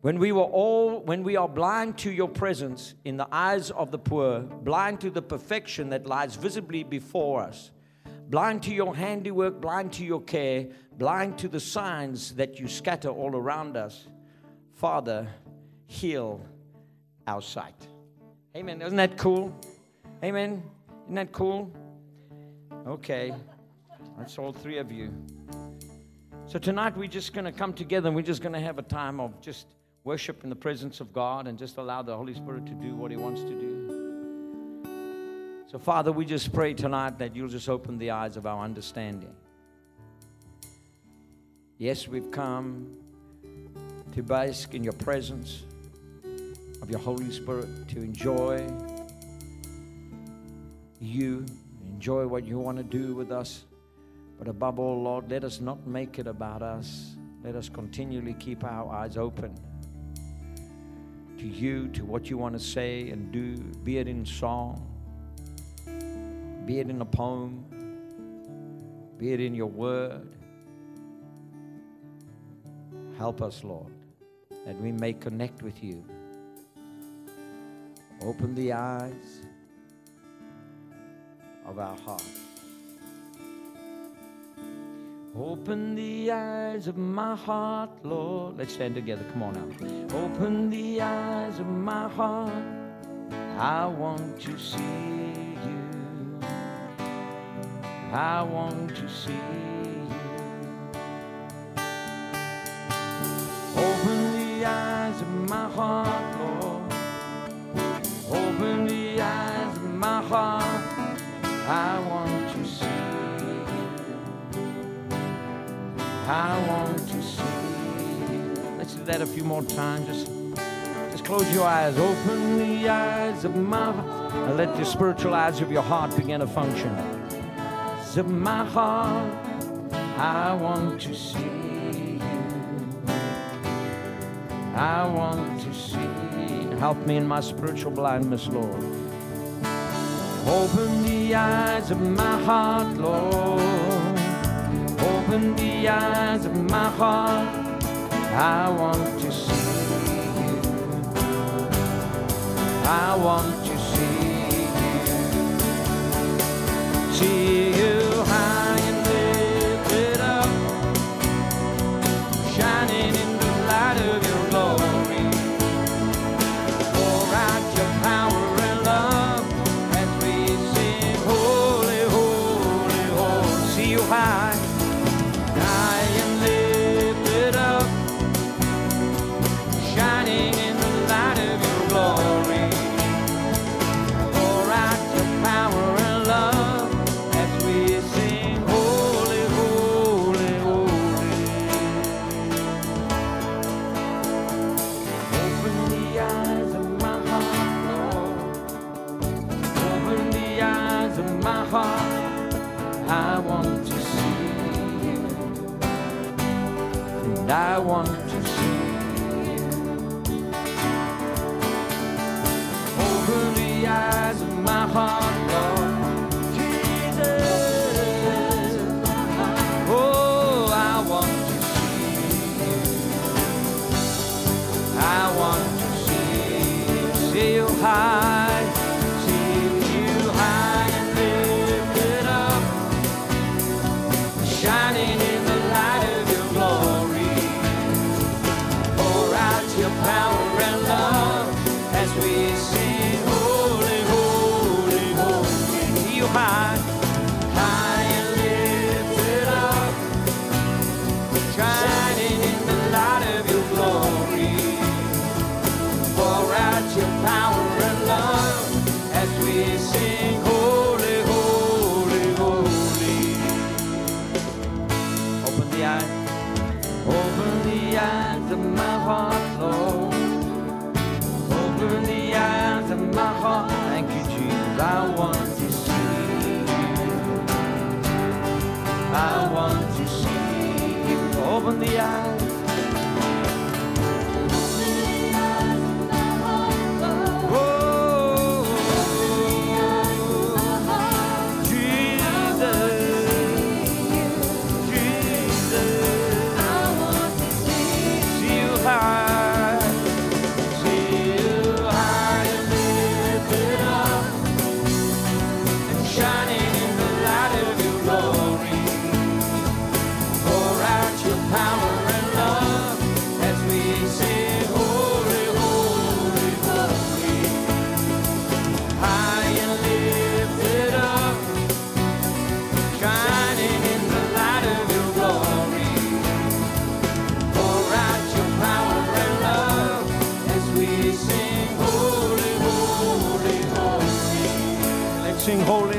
When we were all, when we are blind to your presence in the eyes of the poor, blind to the perfection that lies visibly before us, blind to your handiwork, blind to your care, blind to the signs that you scatter all around us, Father, heal our sight. Amen. Isn't that cool? Amen. Isn't that cool? Okay. That's all three of you. So tonight we're just going to come together and we're just going to have a time of just worship in the presence of God and just allow the Holy Spirit to do what He wants to do. So, Father, we just pray tonight that you'll just open the eyes of our understanding. Yes, we've come to bask in your presence of your Holy Spirit to enjoy you, enjoy what you want to do with us. But above all, Lord, let us not make it about us. Let us continually keep our eyes open to you, to what you want to say and do, be it in song, be it in a poem, be it in your word. Help us, Lord, that we may connect with you. Open the eyes of our hearts. Open the eyes of my heart, Lord. Let's stand together. Come on now. Open the eyes of my heart. I want to see you. I want to see you. Open the eyes of my heart, Lord. Open the eyes of my heart. I want I want to see. Let's do that a few more times. Just, just close your eyes. Open the eyes of my heart. And let the spiritual eyes of your heart begin to function. Eyes of my heart, I want to see you. I want to see. Help me in my spiritual blindness, Lord. Open the eyes of my heart, Lord open the eyes of my heart. I want to see you. I want to see you. See you high I want you. Open sing holy.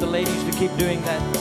The ladies to keep doing that.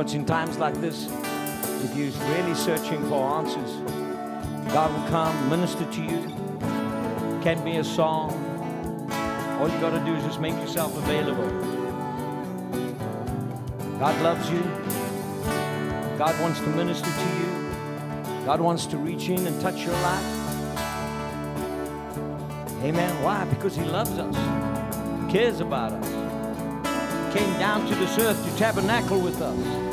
Know, it's in times like this, if you're really searching for answers, God will come, minister to you. Can be a song. All you got to do is just make yourself available. God loves you. God wants to minister to you. God wants to reach in and touch your life. Amen. Why? Because He loves us, cares about us. Came down to this earth to tabernacle with us.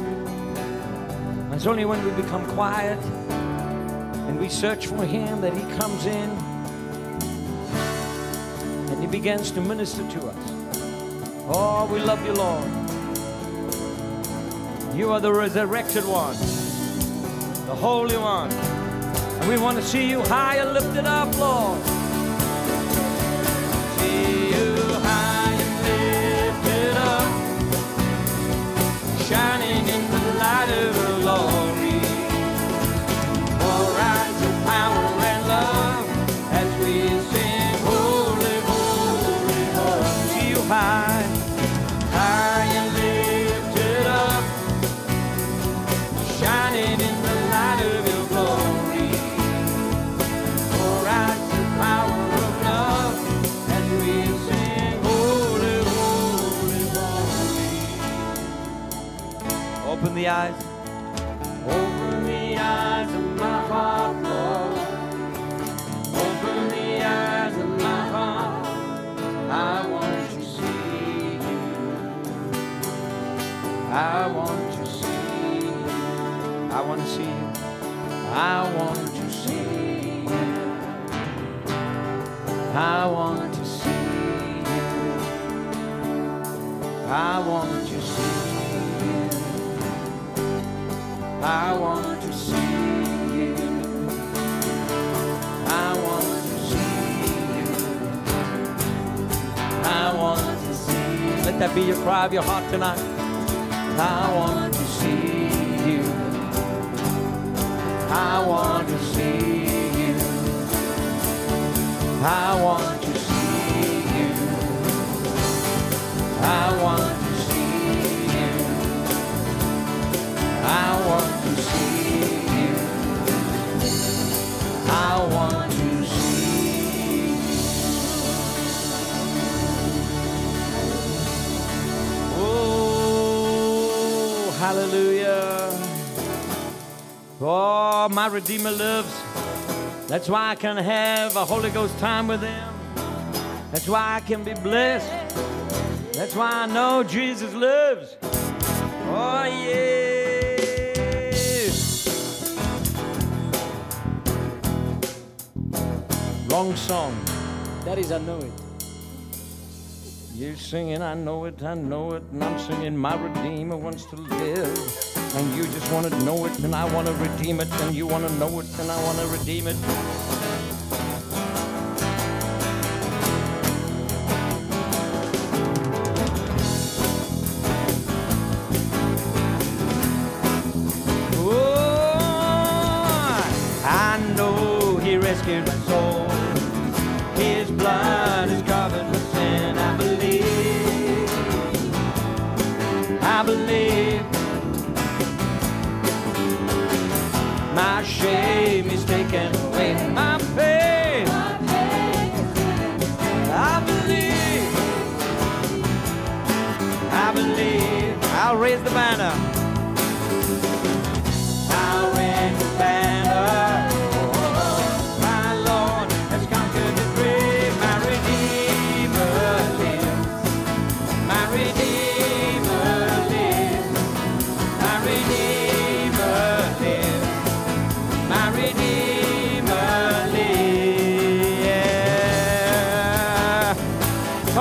It's only when we become quiet and we search for Him that He comes in and He begins to minister to us. Oh, we love you, Lord. You are the resurrected one, the Holy One. And we want to see you high and lifted up, Lord. Eyes. Open the eyes of my heart. Open the eyes of my heart. I want to see you. I want to see you. I want to see you. I want to see you. I want to see you. I want that be your cry of your heart tonight. I want to see you I want to see you. I want to see you. I want to see you. I want to see you. Hallelujah. Oh, my Redeemer lives. That's why I can have a Holy Ghost time with Him. That's why I can be blessed. That's why I know Jesus lives. Oh, yeah. Wrong song. That is, I know it. You're singing, I know it, I know it, and I'm singing, my Redeemer wants to live. And you just want to know it, and I want to redeem it, and you want to know it, and I want to redeem it.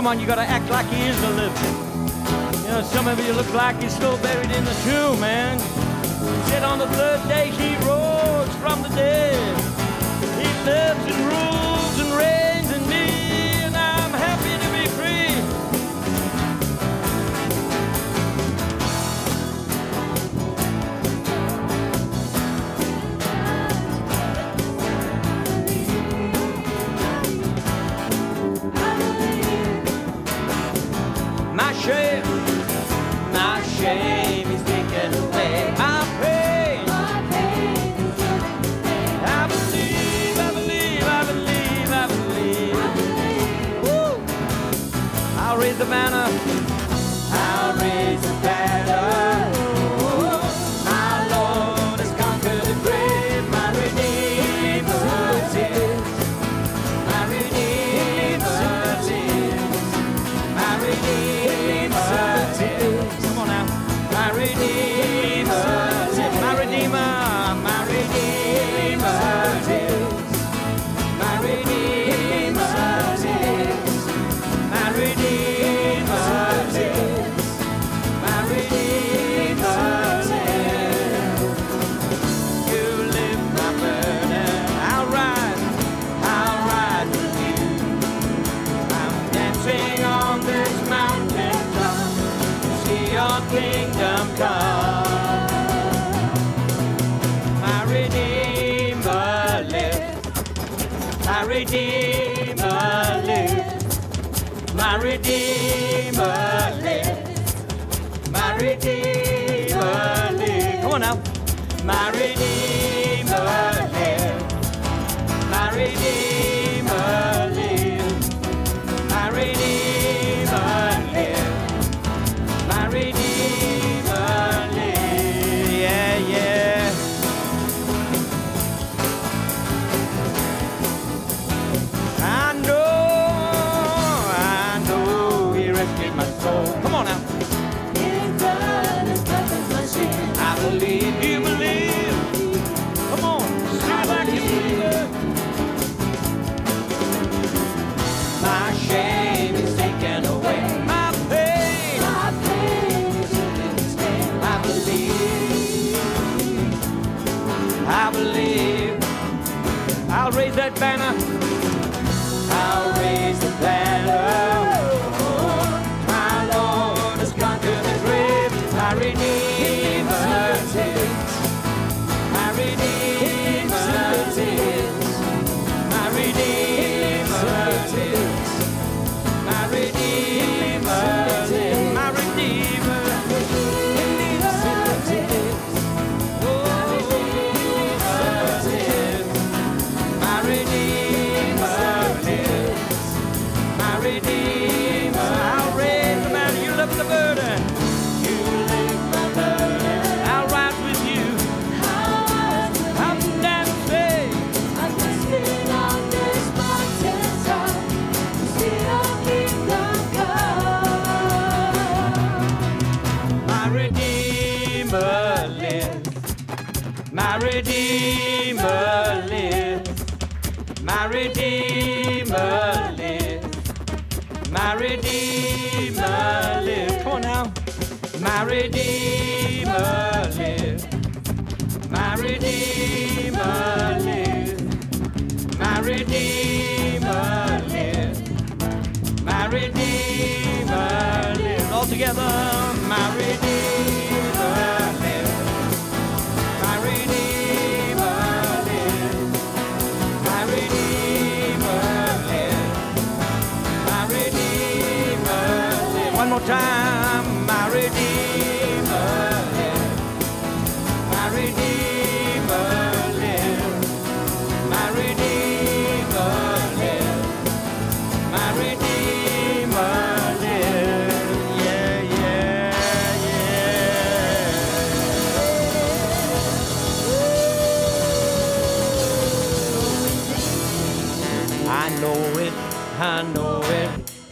Come on, you gotta act like he is the living. You know, some of you look like he's still buried in the tomb, man. He said on the third day he rose from the dead. He lives and rules. Savannah.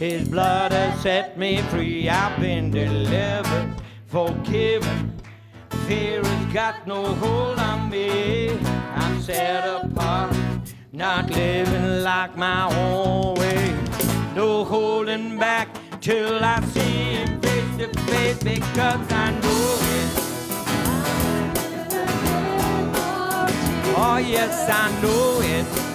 His blood has set me free. I've been delivered, forgiven. Fear has got no hold on me. I'm set apart, not living like my own way. No holding back till I see him face to face because I know it. Oh, yes, I know it.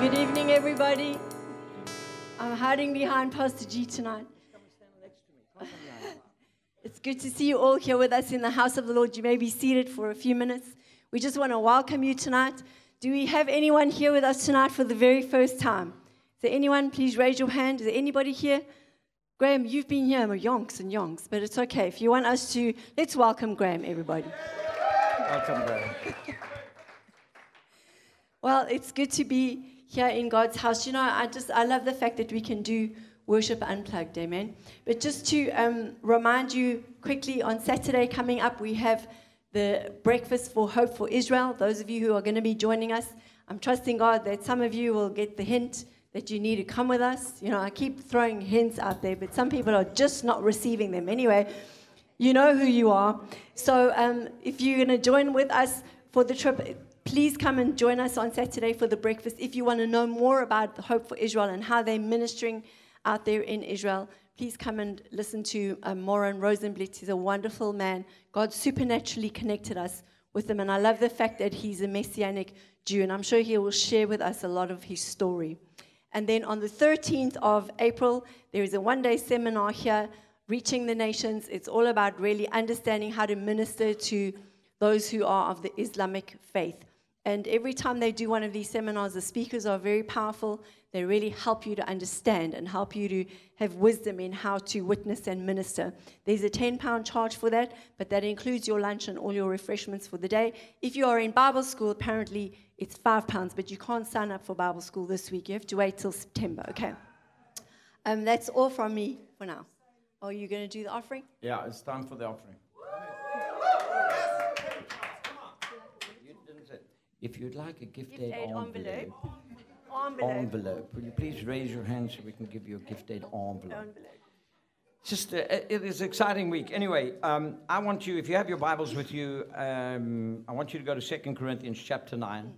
Good evening, everybody. I'm hiding behind Pastor G tonight. It's good to see you all here with us in the house of the Lord. You may be seated for a few minutes. We just want to welcome you tonight. Do we have anyone here with us tonight for the very first time? Is there anyone? Please raise your hand. Is there anybody here? Graham, you've been here yonks and yonks, but it's okay. If you want us to, let's welcome Graham, everybody. Welcome, Graham. Well, it's good to be here in God's house. You know, I just I love the fact that we can do worship unplugged, amen. But just to um, remind you quickly, on Saturday coming up, we have the breakfast for Hope for Israel. Those of you who are going to be joining us, I'm trusting God that some of you will get the hint that you need to come with us. You know, I keep throwing hints out there, but some people are just not receiving them. Anyway, you know who you are. So um, if you're going to join with us for the trip, please come and join us on Saturday for the breakfast. If you want to know more about the Hope for Israel and how they're ministering out there in Israel, please come and listen to um, Moran Rosenblit. He's a wonderful man. God supernaturally connected us with him, and I love the fact that he's a Messianic Jew, and I'm sure he will share with us a lot of his story. And then on the 13th of April, there is a one day seminar here, Reaching the Nations. It's all about really understanding how to minister to those who are of the Islamic faith. And every time they do one of these seminars, the speakers are very powerful. They really help you to understand and help you to have wisdom in how to witness and minister. There's a 10 pound charge for that, but that includes your lunch and all your refreshments for the day. If you are in Bible school, apparently it's five pounds, but you can't sign up for Bible school this week. You have to wait till September, okay? Um, that's all from me for now. Are you going to do the offering? Yeah, it's time for the offering. If you'd like a gift, Gift aid aid envelope, envelope. Envelope. envelope, will you please raise your hand so we can give you a gift aid envelope? Envelope. Just, uh, it is an exciting week. Anyway, um, I want you, if you have your Bibles with you, um, I want you to go to Second Corinthians chapter 9.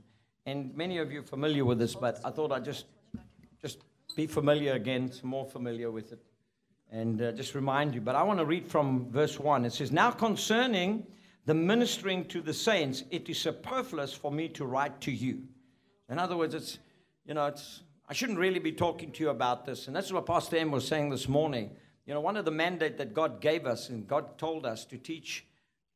And many of you are familiar with this, but I thought I'd just, just be familiar again, some more familiar with it, and uh, just remind you. But I want to read from verse 1. It says, Now concerning the ministering to the saints, it is superfluous for me to write to you. In other words, it's, you know, it's, I shouldn't really be talking to you about this. And that's what Pastor M was saying this morning. You know, one of the mandate that God gave us and God told us to teach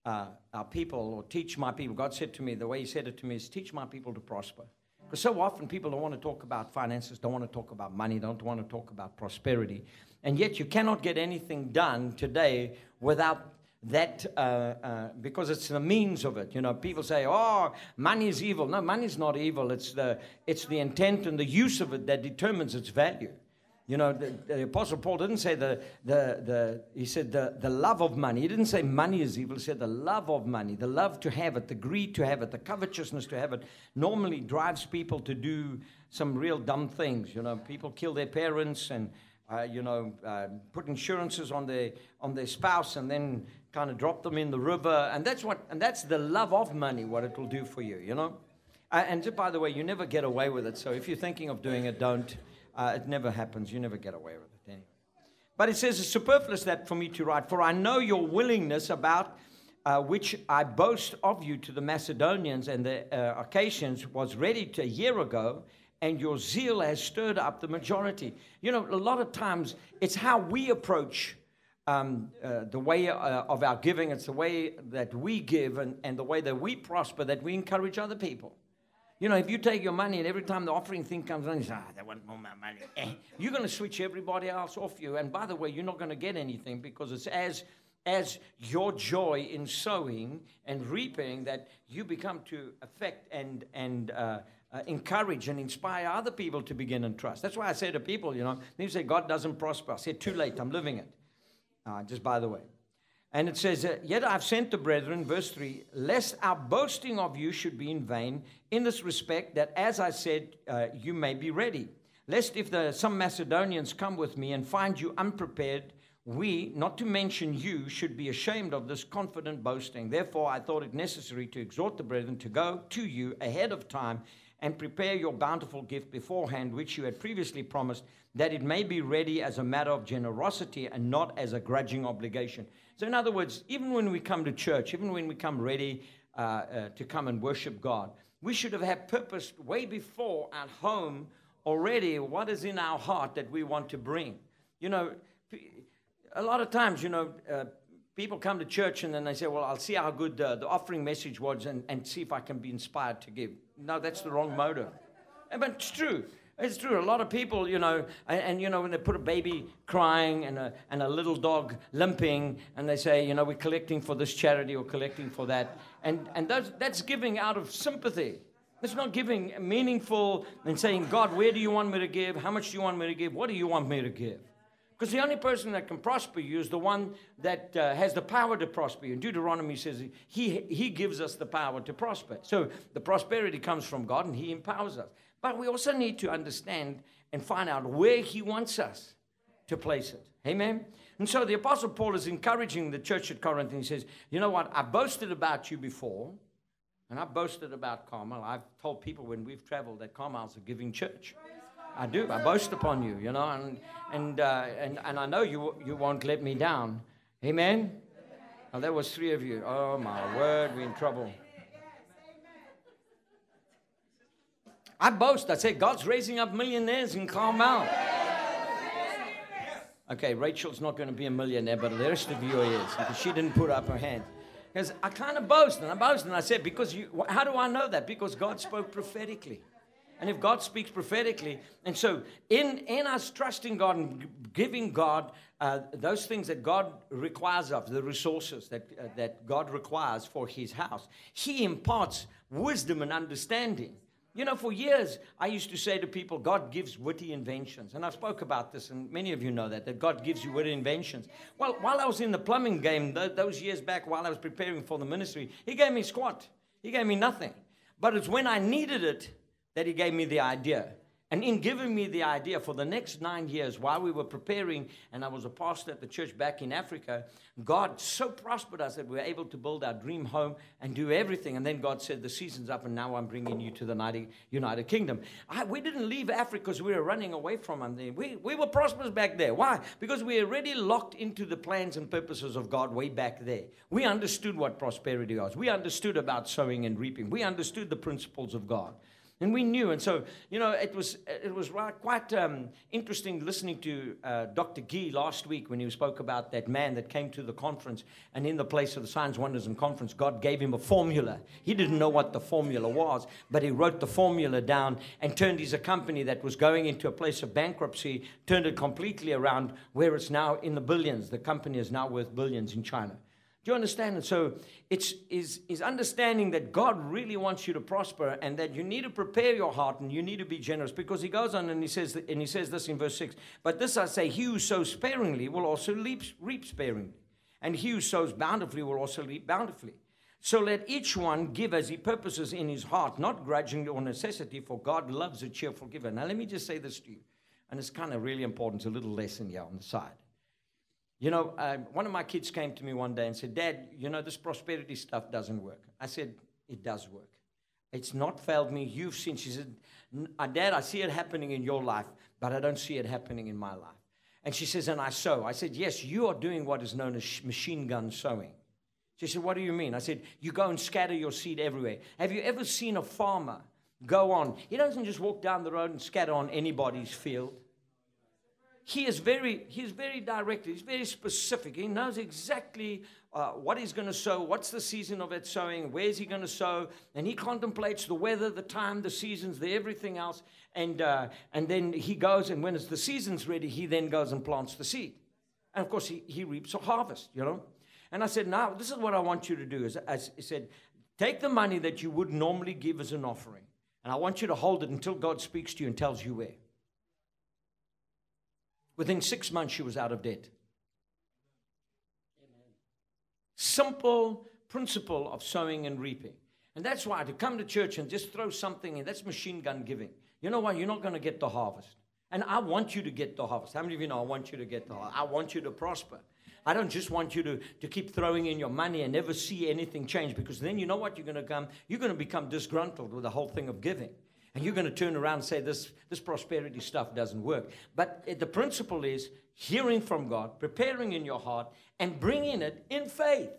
uh, our people or teach my people, God said to me, the way He said it to me is teach my people to prosper. Because so often people don't want to talk about finances, don't want to talk about money, don't want to talk about prosperity. And yet you cannot get anything done today without that uh, uh, because it's the means of it. You know, people say, "Oh, money is evil." No, money is not evil. It's the it's the intent and the use of it that determines its value. You know, the, the Apostle Paul didn't say the the the he said the the love of money. He didn't say money is evil. He said the love of money, the love to have it, the greed to have it, the covetousness to have it. Normally drives people to do some real dumb things. You know, people kill their parents and. Uh, you know, uh, put insurances on their on their spouse and then kind of drop them in the river, and that's what and that's the love of money. What it will do for you, you know. Uh, and just by the way, you never get away with it. So if you're thinking of doing it, don't. Uh, it never happens. You never get away with it anyway. But it says it's superfluous that for me to write, for I know your willingness about uh, which I boast of you to the Macedonians and the uh, Achaeans was ready to a year ago, and your zeal has stirred up the majority. You know, a lot of times it's how we approach um, uh, the way uh, of our giving, it's the way that we give and, and the way that we prosper that we encourage other people. You know, if you take your money and every time the offering thing comes on, you say, ah, they want more money. Eh. You're going to switch everybody else off you. And by the way, you're not going to get anything because it's as, as your joy in sowing and reaping that you become to affect and, and uh, uh, encourage and inspire other people to begin and trust. That's why I say to people, you know, they say God doesn't prosper. I said, too late, I'm living it. Uh, just by the way. And it says, uh, Yet I've sent the brethren, verse 3, lest our boasting of you should be in vain, in this respect, that as I said, uh, you may be ready. Lest if the, some Macedonians come with me and find you unprepared, we, not to mention you, should be ashamed of this confident boasting. Therefore, I thought it necessary to exhort the brethren to go to you ahead of time and prepare your bountiful gift beforehand, which you had previously promised, that it may be ready as a matter of generosity and not as a grudging obligation. So, in other words, even when we come to church, even when we come ready uh, uh, to come and worship God, we should have had purpose way before at home already what is in our heart that we want to bring. You know, a lot of times, you know, uh, people come to church and then they say, Well, I'll see how good the offering message was and, and see if I can be inspired to give. No, that's the wrong motive. But it's true. It's true. A lot of people, you know, and, and, you know, when they put a baby crying and a, and a little dog limping, and they say, you know, we're collecting for this charity or collecting for that, and and those, that's giving out of sympathy. It's not giving meaningful and saying, God, where do you want me to give? How much do you want me to give? What do you want me to give? Because the only person that can prosper you is the one that uh, has the power to prosper you. And Deuteronomy says he, he gives us the power to prosper. So the prosperity comes from God and He empowers us. But we also need to understand and find out where He wants us to place it. Amen? And so the Apostle Paul is encouraging the church at Corinth and he says, You know what? I boasted about you before, and I boasted about Carmel. I've told people when we've traveled that Carmel's a giving church. I do. I boast upon you, you know, and and uh, and, and I know you you won't let me down. Amen. Oh, there was three of you. Oh my word, we're in trouble. I boast. I say God's raising up millionaires in Carmel. Okay, Rachel's not going to be a millionaire, but the rest of you is because she didn't put up her hand. Because I kind of boast and I boast and I said, because you, how do I know that? Because God spoke prophetically. And if God speaks prophetically, and so in, in us trusting God and giving God uh, those things that God requires of, the resources that, uh, that God requires for his house, he imparts wisdom and understanding. You know, for years, I used to say to people, God gives witty inventions. And I spoke about this, and many of you know that, that God gives you witty inventions. Well, while I was in the plumbing game, th- those years back, while I was preparing for the ministry, He gave me squat. He gave me nothing. But it's when I needed it that He gave me the idea. And in giving me the idea for the next nine years, while we were preparing, and I was a pastor at the church back in Africa, God so prospered us that we were able to build our dream home and do everything. And then God said, The season's up, and now I'm bringing you to the United Kingdom. I, we didn't leave Africa because we were running away from Him. We, we were prosperous back there. Why? Because we were already locked into the plans and purposes of God way back there. We understood what prosperity was, we understood about sowing and reaping, we understood the principles of God. And we knew. And so, you know, it was, it was quite um, interesting listening to uh, Dr. Gee last week when he spoke about that man that came to the conference. And in the place of the Signs, Wonders, and Conference, God gave him a formula. He didn't know what the formula was, but he wrote the formula down and turned his company that was going into a place of bankruptcy, turned it completely around where it's now in the billions. The company is now worth billions in China. Do you understand? And so it's is, is understanding that God really wants you to prosper and that you need to prepare your heart and you need to be generous because he goes on and he says and he says this in verse 6. But this I say, he who sows sparingly will also reap, sparingly. And he who sows bountifully will also reap bountifully. So let each one give as he purposes in his heart, not grudgingly or necessity, for God loves a cheerful giver. Now let me just say this to you, and it's kind of really important. It's a little lesson here on the side. You know, uh, one of my kids came to me one day and said, Dad, you know, this prosperity stuff doesn't work. I said, It does work. It's not failed me. You've seen. She said, uh, Dad, I see it happening in your life, but I don't see it happening in my life. And she says, And I sow. I said, Yes, you are doing what is known as machine gun sowing. She said, What do you mean? I said, You go and scatter your seed everywhere. Have you ever seen a farmer go on? He doesn't just walk down the road and scatter on anybody's field he is very he's very direct he's very specific. He knows exactly uh, what he's going to sow what's the season of it sowing where's he going to sow and he contemplates the weather the time the seasons the everything else and uh, and then he goes and when it's the season's ready he then goes and plants the seed. And of course he, he reaps a harvest you know? And i said now this is what i want you to do is i said take the money that you would normally give as an offering and i want you to hold it until god speaks to you and tells you where Within six months, she was out of debt. Simple principle of sowing and reaping. And that's why to come to church and just throw something in, that's machine gun giving. You know what? You're not going to get the harvest. And I want you to get the harvest. How many of you know I want you to get the harvest? I want you to prosper. I don't just want you to, to keep throwing in your money and never see anything change because then you know what you're going to come? You're going to become disgruntled with the whole thing of giving. And you're going to turn around and say, this, this prosperity stuff doesn't work. But eh, the principle is hearing from God, preparing in your heart, and bringing it in faith.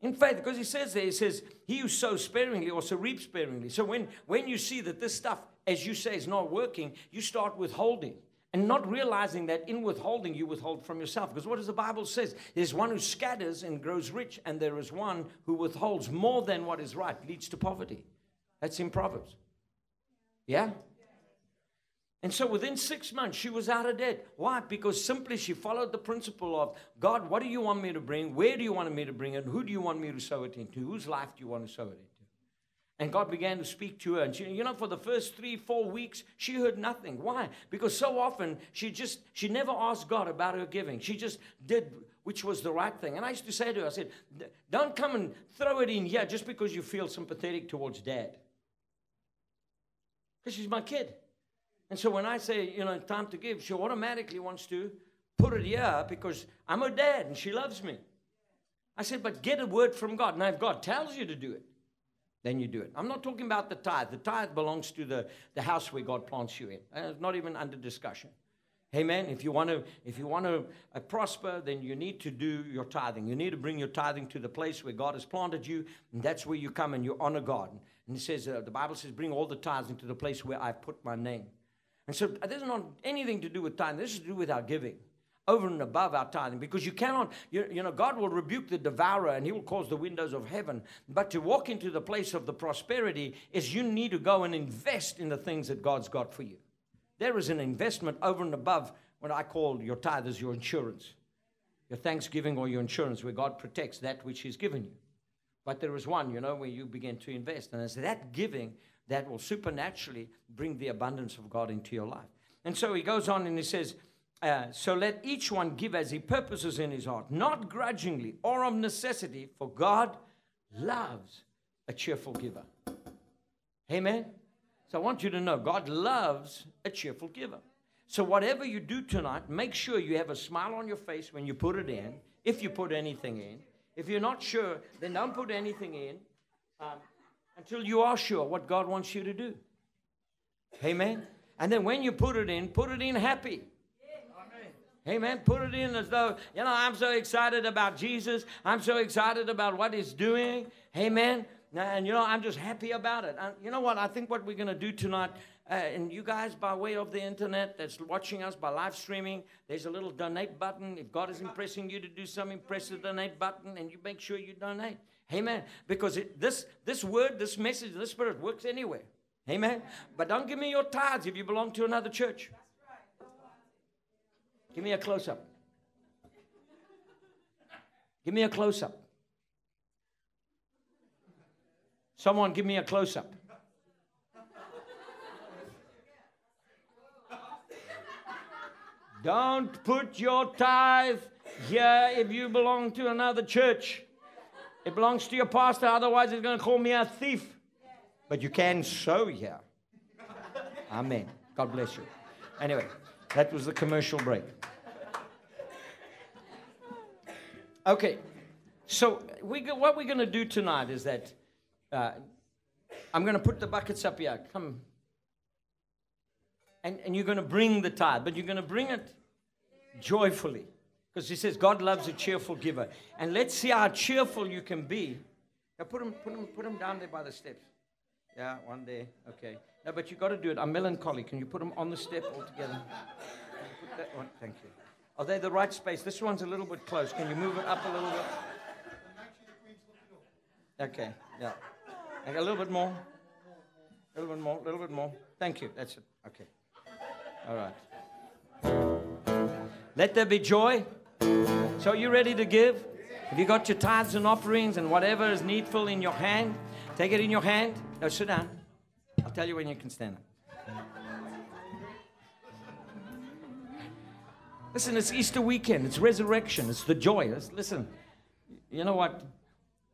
In faith, because he says there, he says, He who sows sparingly also reaps sparingly. So when, when you see that this stuff, as you say, is not working, you start withholding. And not realizing that in withholding, you withhold from yourself. Because what does the Bible says? There's one who scatters and grows rich, and there is one who withholds more than what is right, leads to poverty. That's in Proverbs. Yeah? And so within six months, she was out of debt. Why? Because simply she followed the principle of God, what do you want me to bring? Where do you want me to bring it? Who do you want me to sow it into? Whose life do you want to sow it into? And God began to speak to her. And she, you know, for the first three, four weeks, she heard nothing. Why? Because so often she just, she never asked God about her giving. She just did which was the right thing. And I used to say to her, I said, don't come and throw it in here just because you feel sympathetic towards dad. Because she's my kid. And so when I say, you know, time to give, she automatically wants to put it here because I'm her dad and she loves me. I said, but get a word from God. Now, if God tells you to do it, then you do it. I'm not talking about the tithe. The tithe belongs to the, the house where God plants you in. Uh, it's not even under discussion. Amen. If you want to, if you want to uh, prosper, then you need to do your tithing. You need to bring your tithing to the place where God has planted you, and that's where you come and you honor God. And He says, uh, the Bible says, bring all the tithes into the place where I've put my name. And so uh, this is not anything to do with tithing. This is to do with our giving over and above our tithing because you cannot, you, know, God will rebuke the devourer and he will cause the windows of heaven. But to walk into the place of the prosperity is you need to go and invest in the things that God's got for you. There is an investment over and above what I call your tithe your insurance, your thanksgiving or your insurance, where God protects that which He's given you. But there is one, you know, where you begin to invest. And it's that giving that will supernaturally bring the abundance of God into your life. And so he goes on and he says, uh, So let each one give as he purposes in his heart, not grudgingly or of necessity, for God loves a cheerful giver. Amen. So I want you to know God loves a cheerful giver. So whatever you do tonight, make sure you have a smile on your face when you put it in, if you put anything in. If you're not sure, then don't put anything in um, until you are sure what God wants you to do. Amen. And then when you put it in, put it in happy. Amen. Put it in as though, you know, I'm so excited about Jesus. I'm so excited about what he's doing. Amen. And, you know, I'm just happy about it. And you know what? I think what we're going to do tonight, uh, and you guys, by way of the internet that's watching us by live streaming, there's a little donate button. If God is impressing you to do something, press the donate button and you make sure you donate. Amen. Because it, this, this word, this message, this spirit works anywhere. Amen. But don't give me your tithes if you belong to another church. Give me a close up. Give me a close up. Someone give me a close up. Don't put your tithe here if you belong to another church. It belongs to your pastor, otherwise, he's going to call me a thief. But you can sow here. Amen. God bless you. Anyway, that was the commercial break. Okay, so we, what we're going to do tonight is that uh, I'm going to put the buckets up here. Come. And, and you're going to bring the tithe, but you're going to bring it joyfully. Because he says God loves a cheerful giver. And let's see how cheerful you can be. Now put them, put them, put them down there by the steps. Yeah, one day. Okay. No, but you got to do it. I'm melancholy. Can you put them on the step altogether? Put that one. Thank you. Are they the right space? This one's a little bit close. Can you move it up a little bit? Okay. Yeah. A little bit more. A little bit more. A little bit more. Thank you. That's it. Okay. All right. Let there be joy. So, are you ready to give? Have you got your tithes and offerings and whatever is needful in your hand? Take it in your hand. No, sit down. I'll tell you when you can stand up. Listen, it's Easter weekend. It's resurrection. It's the joy. Listen, you know what?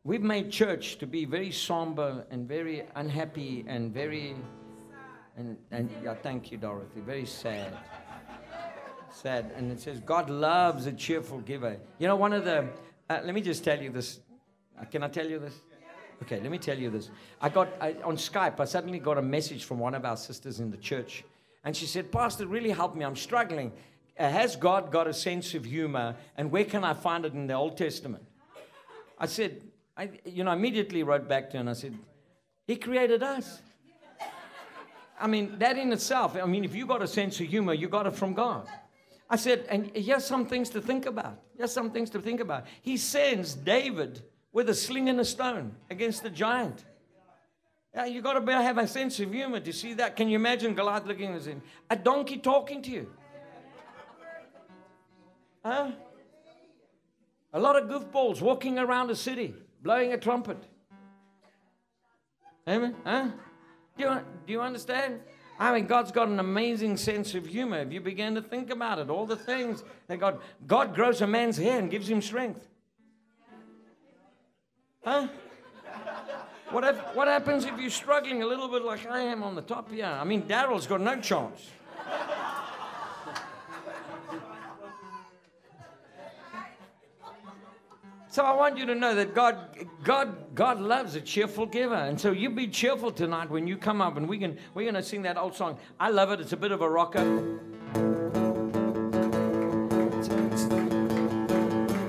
We've made church to be very somber and very unhappy and very, and, and yeah, thank you, Dorothy, very sad. Sad. And it says, God loves a cheerful giver. You know, one of the, uh, let me just tell you this. Uh, can I tell you this? Okay, let me tell you this. I got, I, on Skype, I suddenly got a message from one of our sisters in the church. And she said, Pastor, really help me. I'm struggling. Uh, has God got a sense of humor? And where can I find it in the Old Testament? I said, I, you know, immediately wrote back to her and I said, He created us. I mean, that in itself, I mean, if you got a sense of humor, you got it from God. I said, and here's some things to think about. Here's some things to think about. He sends David with a sling and a stone against the giant. Yeah, you got to have a sense of humor to see that. Can you imagine Goliath looking at him? A donkey talking to you. Huh? A lot of goofballs walking around the city, blowing a trumpet. Amen? Huh? Do you, do you understand? I mean, God's got an amazing sense of humor. If you begin to think about it, all the things that God, God grows a man's hair and gives him strength. Huh? What, if, what happens if you're struggling a little bit like I am on the top here? I mean, Daryl's got no chance. So I want you to know that God, God, God loves a cheerful giver, and so you be cheerful tonight when you come up, and we can we're gonna sing that old song. I love it. It's a bit of a rocker.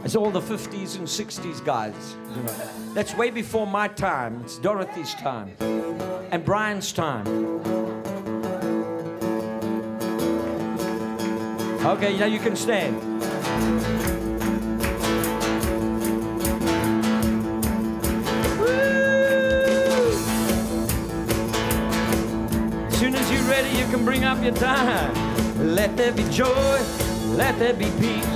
It's all the 50s and 60s guys. That's way before my time. It's Dorothy's time and Brian's time. Okay, now you can stand. Ready, you can bring up your time. Let there be joy, let there be peace,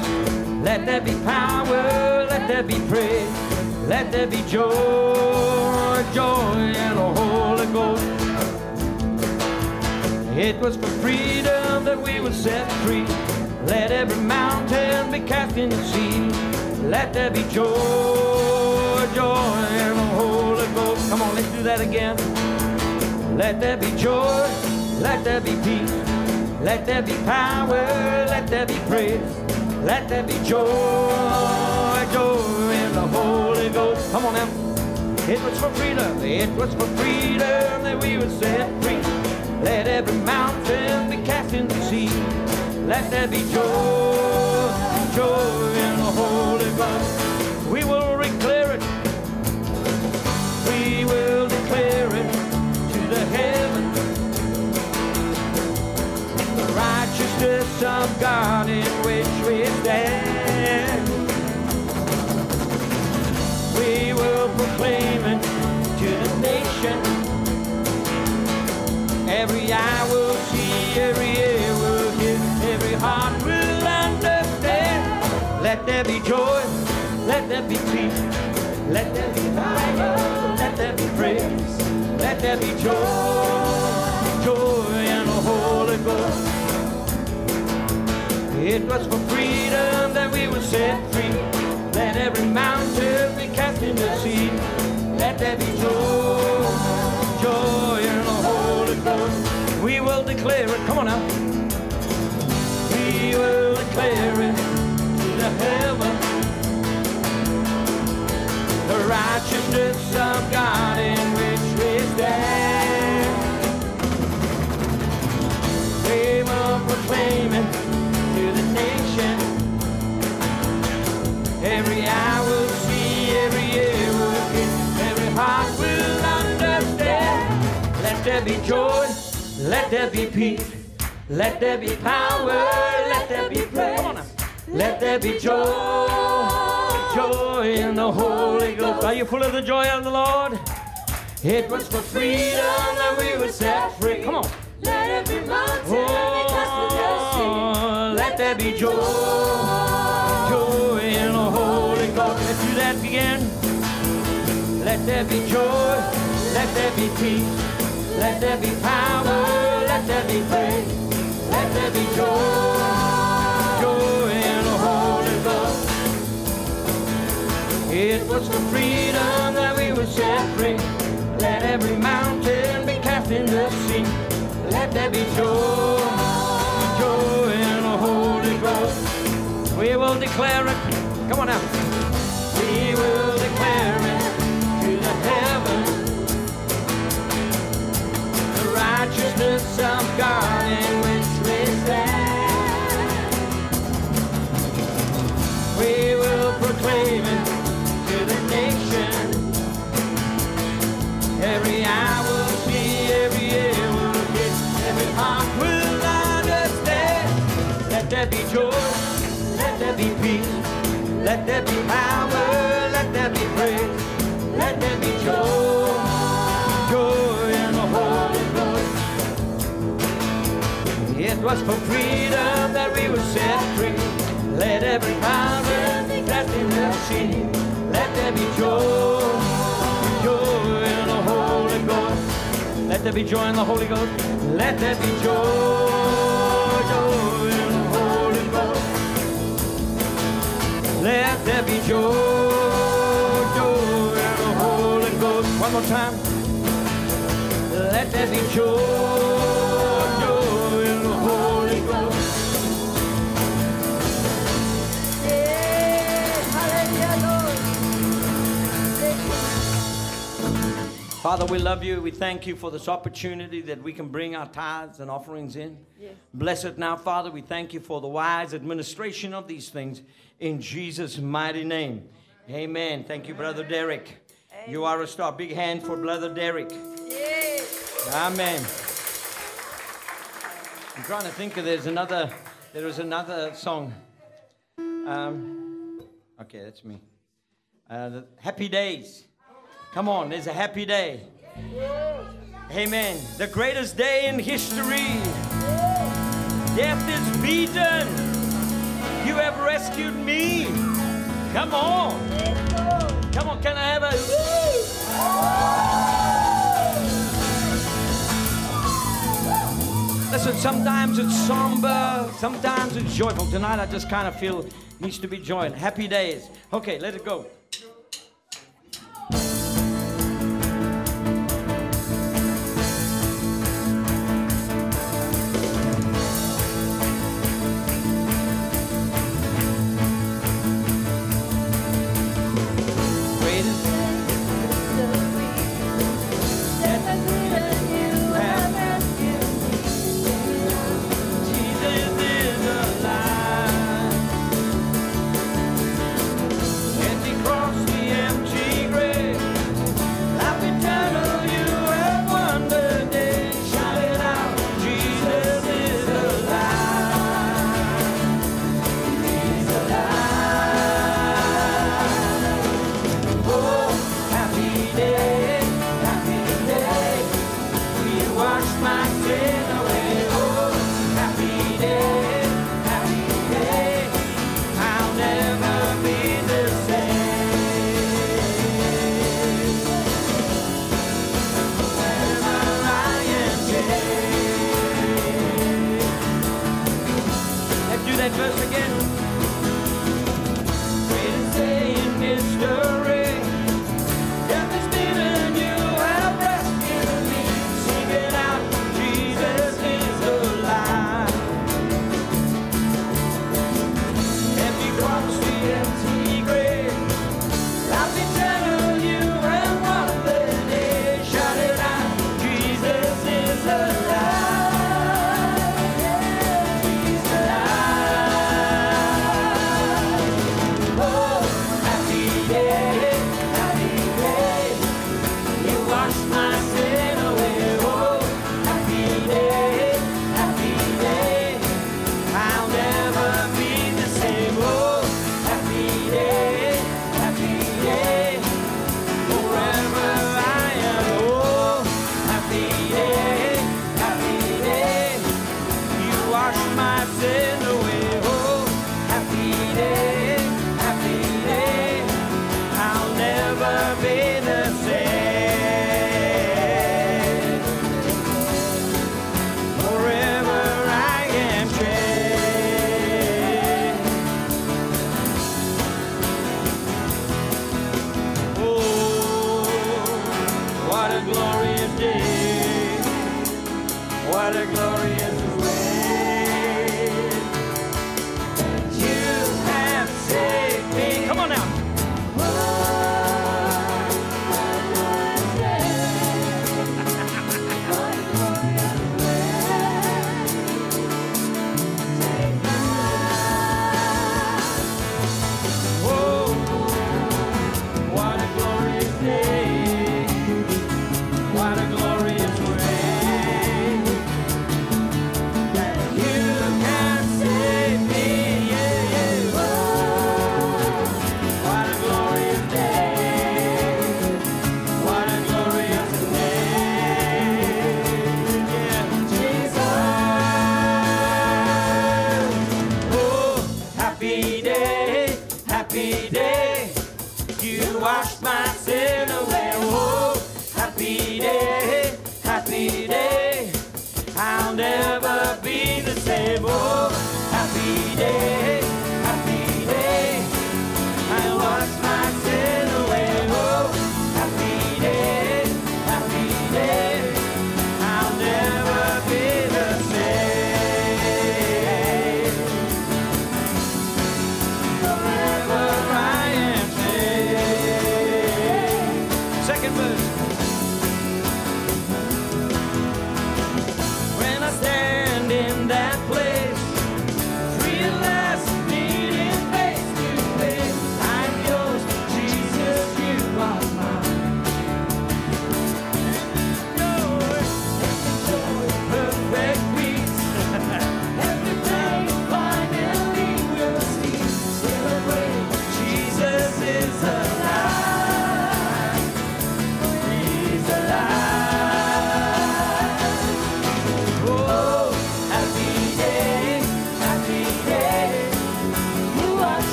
let there be power, let there be praise, let there be joy, joy, and a Holy Ghost. It was for freedom that we were set free. Let every mountain be cast in the sea. Let there be joy, joy, and a Holy Ghost. Come on, let's do that again. Let there be joy. Let there be peace. Let there be power. Let there be praise. Let there be joy, joy in the Holy Ghost. Come on now. It was for freedom. It was for freedom that we were set free. Let every mountain be cast in the sea. Let there be joy, joy in the Holy Ghost. Righteousness of God in which we stand. We will proclaim it to the nation. Every eye will see, every ear will hear, every heart will understand. Let there be joy, let there be peace, let there be power, let there be praise, let there be joy, joy and the Holy Ghost. It was for freedom that we were set free. Let every mountain be cast in the sea. Let there be joy, joy in the Holy Ghost. We will declare it. Come on now. We will declare it to the heaven. The righteousness of God in which we stand. We will proclaim it Let there be joy, let there be peace, let there be power, let there be praise. Let there be joy, joy in the Holy Ghost. Are you full of the joy of the Lord? It was for freedom that we were set free. Come on. Let every mountain oh, be oh, Let there be joy Again. Let there be joy, let there be peace, let there be power, let there be praise, let there be joy, joy in the Holy. It was for freedom that we were set free. Let every mountain be cast in the sea. Let there be joy, joy in the Holy Ghost. We will declare it. Come on now. righteousness of God in which we stand. We will proclaim it to the nation. Every eye will see, every ear will hear, every heart will understand. Let there be joy, let there be peace, let there be power, let there be praise, let there be joy. It was for freedom that we were set free. Let every power be cast in the sea. Let there be joy, joy in the Holy Ghost. Let there be joy in the Holy Ghost. Let there be joy, joy in the Holy Ghost. Let there be joy, joy in the Holy Ghost. One more time. Let there be joy Father, we love you. We thank you for this opportunity that we can bring our tithes and offerings in. Yes. Bless it now, Father. We thank you for the wise administration of these things in Jesus' mighty name. Amen. Thank you, Brother Derek. You are a star. Big hand for Brother Derek. Amen. I'm trying to think of there's another there was another song. Um, okay, that's me. Uh, the Happy Days. Come on, it's a happy day. Amen. The greatest day in history. Death is beaten. You have rescued me. Come on. Come on, can I have a Listen, sometimes it's somber, sometimes it's joyful. Tonight I just kind of feel needs to be joy. Happy days. Okay, let it go. That verse again. Greatest day in history.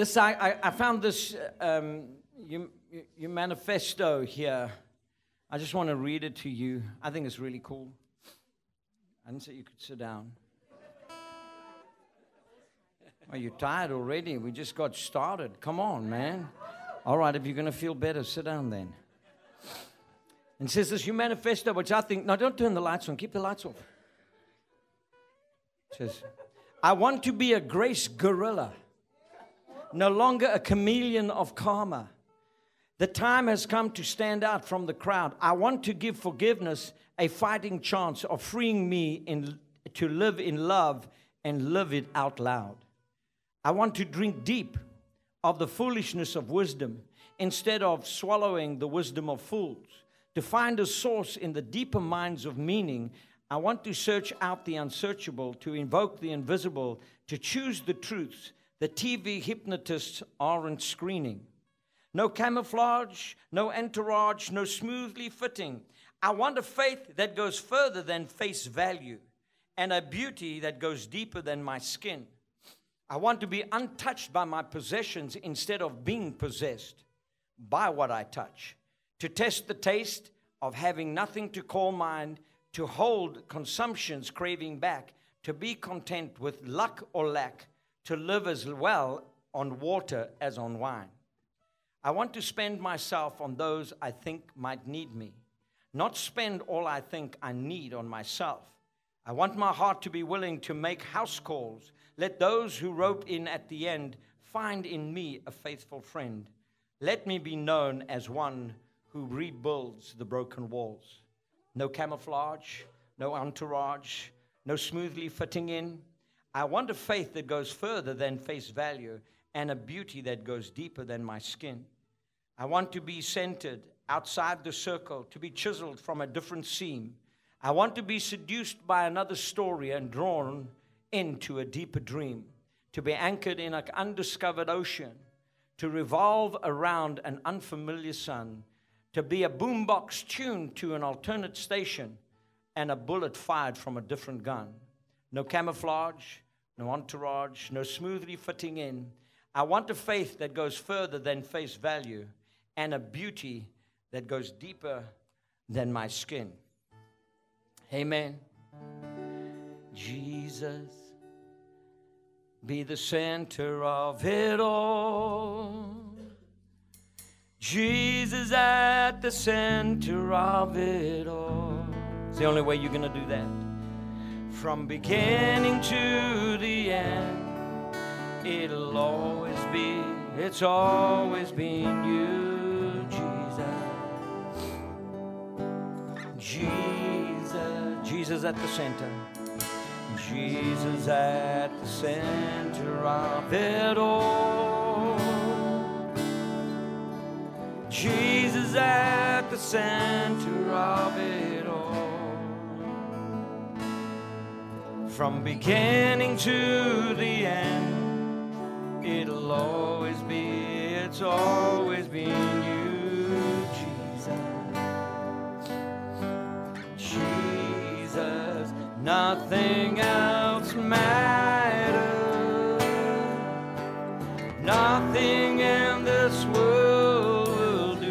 This I, I, I found this um, you, you, your manifesto here. I just want to read it to you. I think it's really cool. I didn't say you could sit down. Are you tired already? We just got started. Come on, man. All right, if you're going to feel better, sit down then. And says this your manifesto, which I think, no, don't turn the lights on, keep the lights off. It says, I want to be a grace guerrilla, no longer a chameleon of karma. The time has come to stand out from the crowd. I want to give forgiveness a fighting chance of freeing me in, to live in love and live it out loud. I want to drink deep of the foolishness of wisdom instead of swallowing the wisdom of fools. To find a source in the deeper mines of meaning, I want to search out the unsearchable, to invoke the invisible, to choose the truths the TV hypnotists aren't screening. No camouflage, no entourage, no smoothly fitting. I want a faith that goes further than face value and a beauty that goes deeper than my skin. I want to be untouched by my possessions instead of being possessed by what I touch. To test the taste of having nothing to call mine, to hold consumption's craving back, to be content with luck or lack, to live as well on water as on wine. I want to spend myself on those I think might need me, not spend all I think I need on myself. I want my heart to be willing to make house calls. Let those who rope in at the end find in me a faithful friend. Let me be known as one who rebuilds the broken walls. No camouflage, no entourage, no smoothly fitting in. I want a faith that goes further than face value and a beauty that goes deeper than my skin. I want to be centered outside the circle, to be chiseled from a different seam. I want to be seduced by another story and drawn into a deeper dream, to be anchored in an undiscovered ocean, to revolve around an unfamiliar sun, to be a boombox tuned to an alternate station and a bullet fired from a different gun. No camouflage, no entourage, no smoothly fitting in. I want a faith that goes further than face value and a beauty that goes deeper than my skin. Amen. Jesus, be the center of it all. Jesus at the center of it all. It's the only way you're going to do that. From beginning to the end, it'll always be, it's always been you, Jesus. Jesus, Jesus at the center. Jesus at the center of it all. Jesus at the center of it From beginning to the end, it'll always be, it's always been you, Jesus. Jesus, nothing else matters. Nothing in this world will do.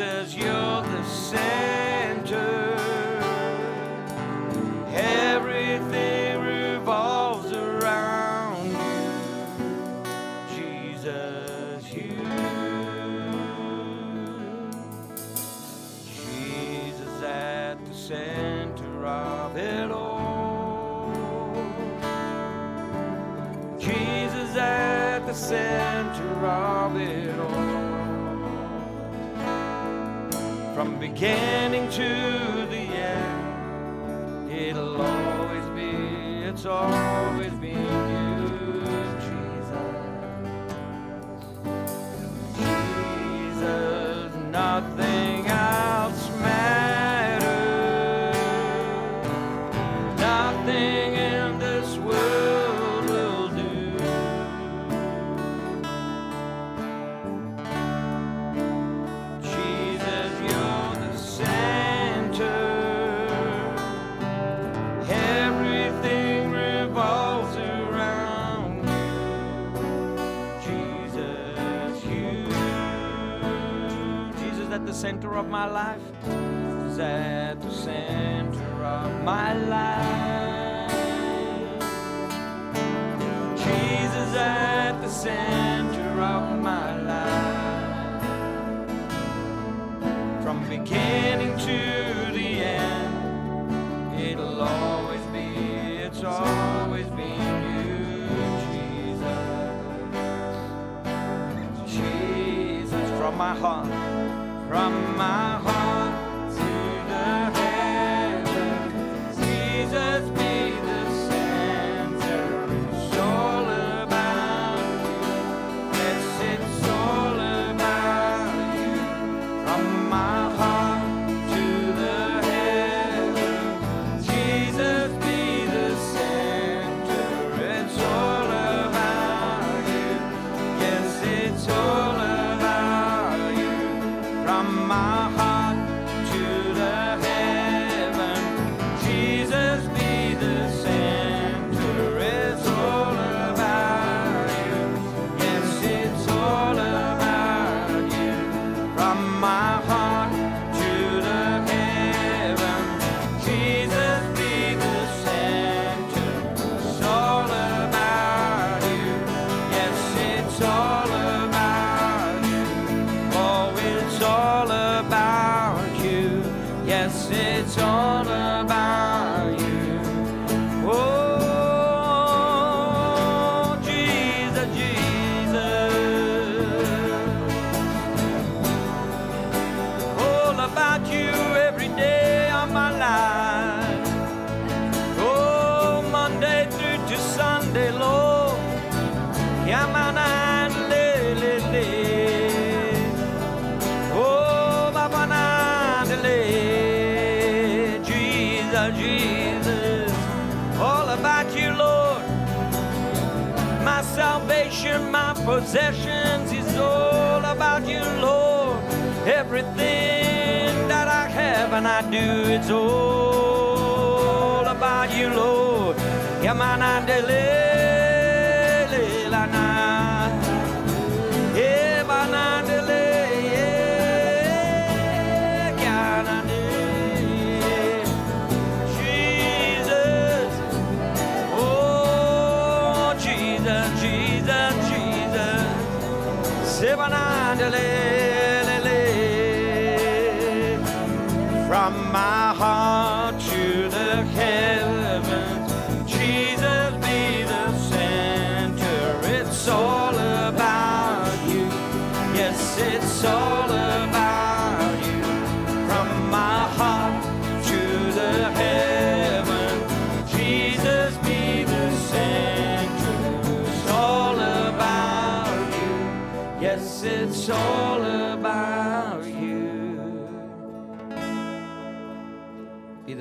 Jesus, you're the center. It's my life. is at the center of my life. Jesus at the center of my life. From beginning to the end, it'll always be, it's always been you, Jesus. Jesus, from my heart, from my Jesus, all about you, Lord. My salvation, my possessions is all about you, Lord. Everything that I have and I do, it's all about you, Lord. Come on, I deliver.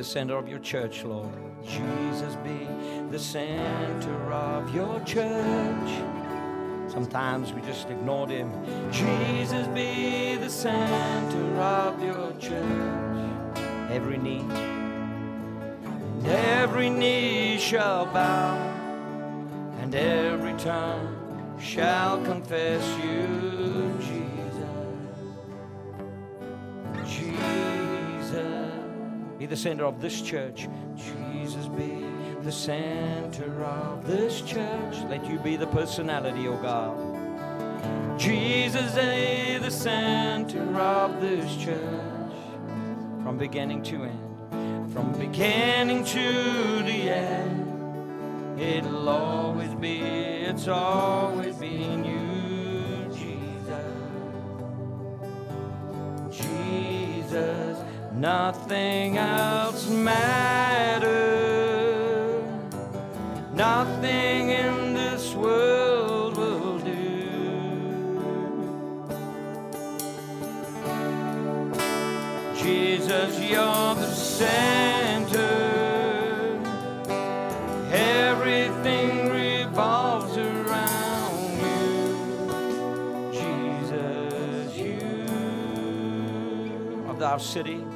Center of your church, Lord. Jesus be the center of your church. Sometimes we just ignored him. Jesus be the center of your church. Every knee, and every knee shall bow, and every tongue shall confess you, Jesus. Jesus. Be the center of this church. Jesus be the center of this church. Let you be the personality, oh God. Jesus be the center of this church. From beginning to end. From beginning to the end. It'll always be, it's always been nothing else matters. Nothing in this world will do. Jesus, you're the center. Everything revolves around you. Jesus, you of our city.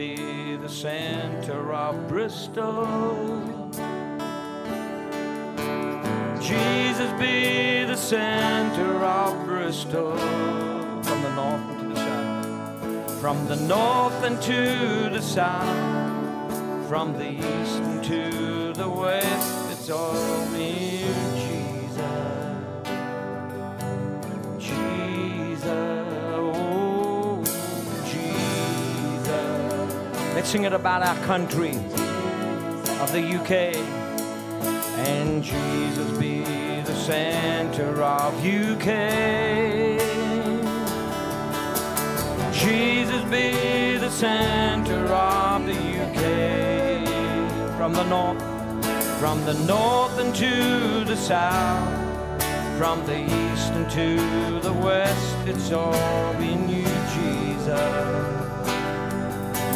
Be the center of Bristol. Jesus be the center of Bristol. From the north and to the south. From the north and to the south. From the east and to the west. It's all near Let's sing it about our country of the UK. And Jesus be the center of UK. Jesus be the center of the UK. From the north, from the north and to the south. From the east and to the west, it's all in you, Jesus.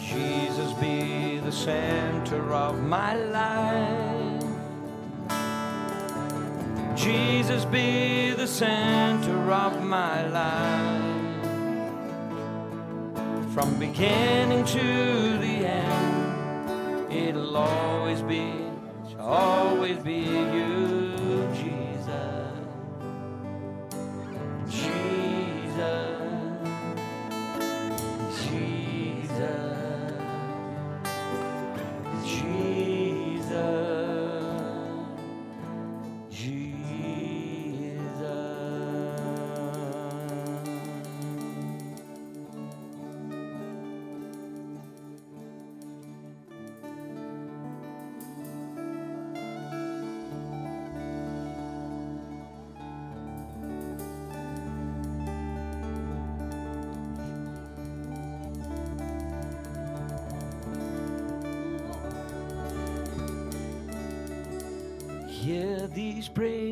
Jesus be the center of my life. Jesus be the center of my life. From beginning to the end, it'll always be, always be you.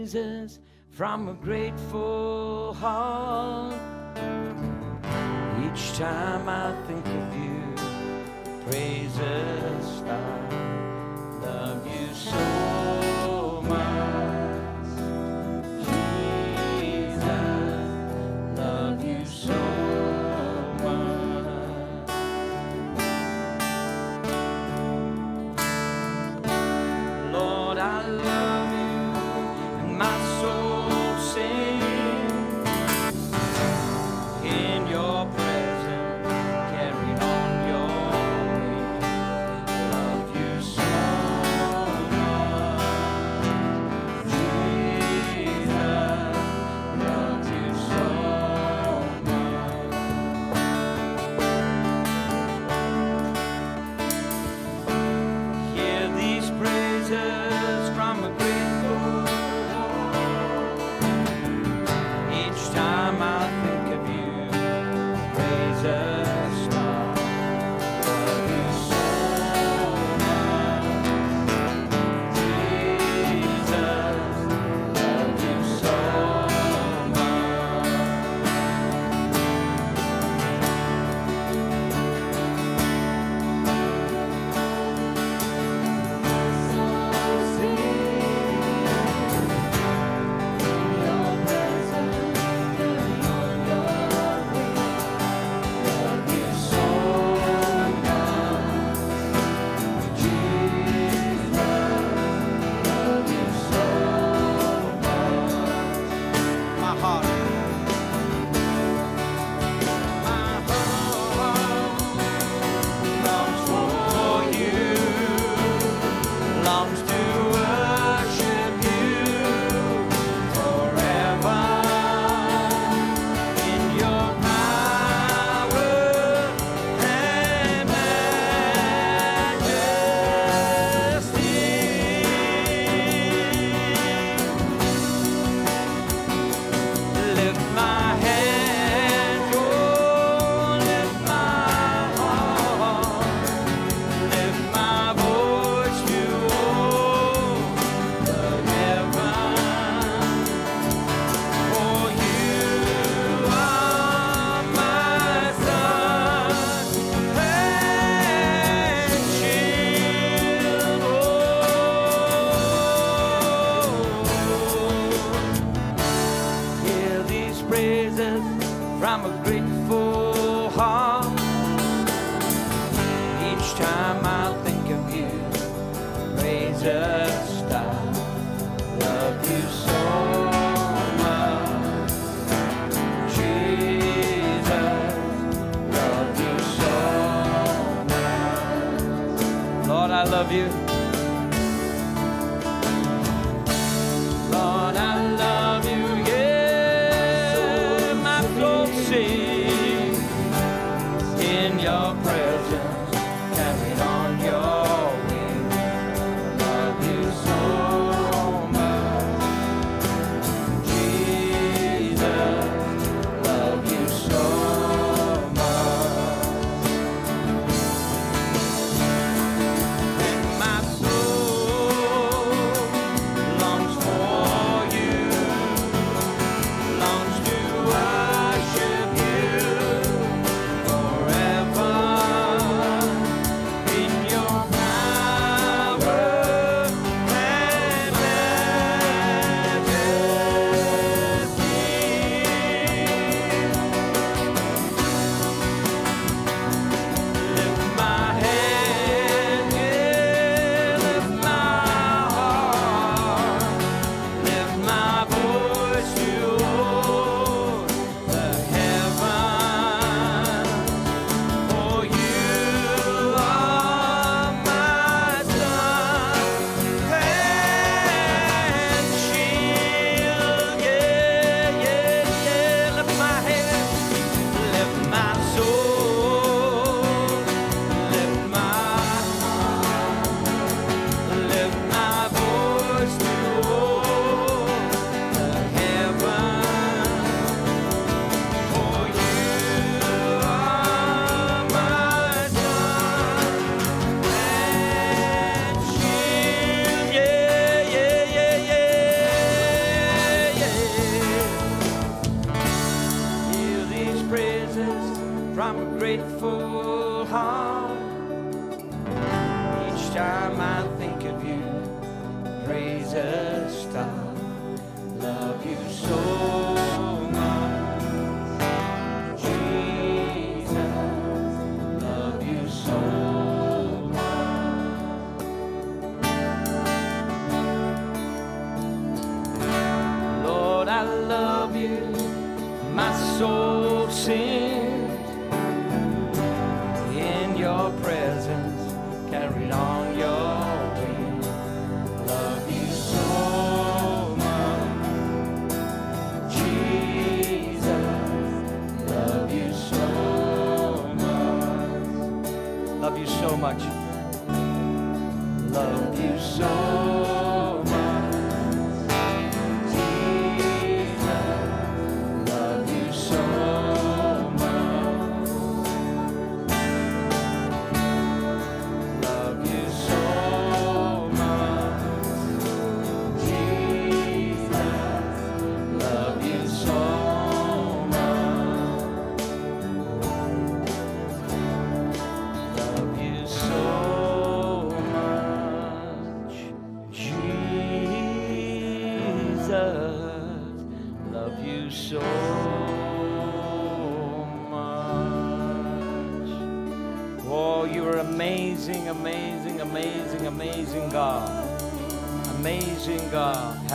Jesus from a grateful heart. Each time I think of you, praise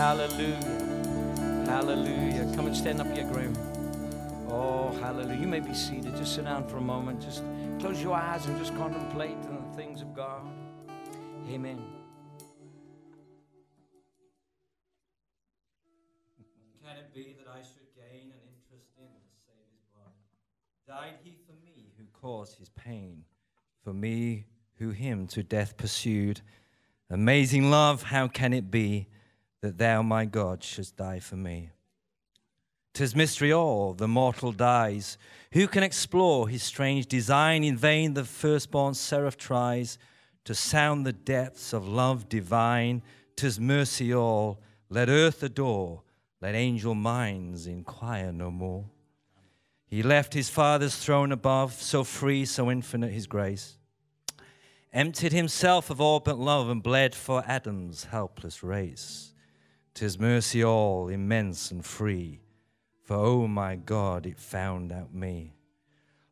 Hallelujah. Hallelujah. Come and stand up here, Graham. Oh, hallelujah. You may be seated. Just sit down for a moment. Just close your eyes and just contemplate on the things of God. Amen. Can it be that I should gain an interest in the Saviour's blood? Died he for me who caused his pain, for me who him to death pursued? Amazing love, how can it be that thou, my God, shouldst die for me? 'Tis mystery all, the mortal dies. Who can explore his strange design? In vain the firstborn seraph tries to sound the depths of love divine. 'Tis mercy all, let earth adore, let angel minds inquire no more. He left his Father's throne above, so free, so infinite his grace. Emptied himself of all but love and bled for Adam's helpless race. 'Tis mercy all, immense and free, for oh my God, it found out me.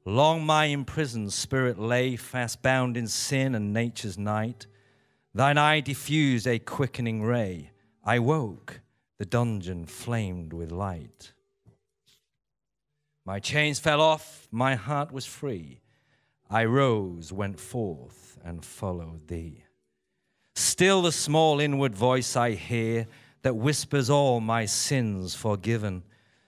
Long my imprisoned spirit lay, fast bound in sin and nature's night. Thine eye diffused a quickening ray. I woke, the dungeon flamed with light. My chains fell off, my heart was free. I rose, went forth, and followed thee. Still the small inward voice I hear that whispers all my sins forgiven.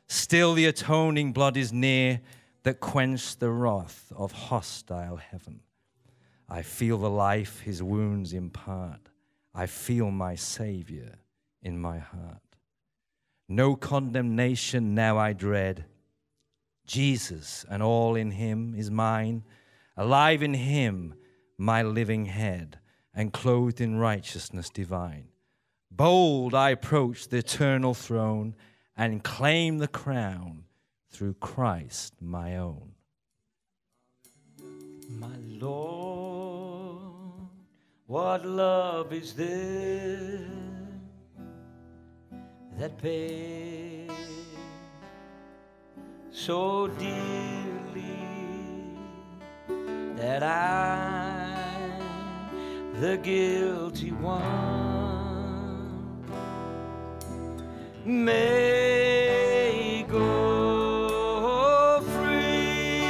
Still the atoning blood is near that quenched the wrath of hostile heaven. I feel the life his wounds impart. I feel my Savior in my heart. No condemnation now I dread. Jesus and all in him is mine. Alive in him, my living head, and clothed in righteousness divine. Bold I approach the eternal throne and claim the crown through Christ my own. My Lord, what love is this that pays so dearly that I, the guilty one, may go free.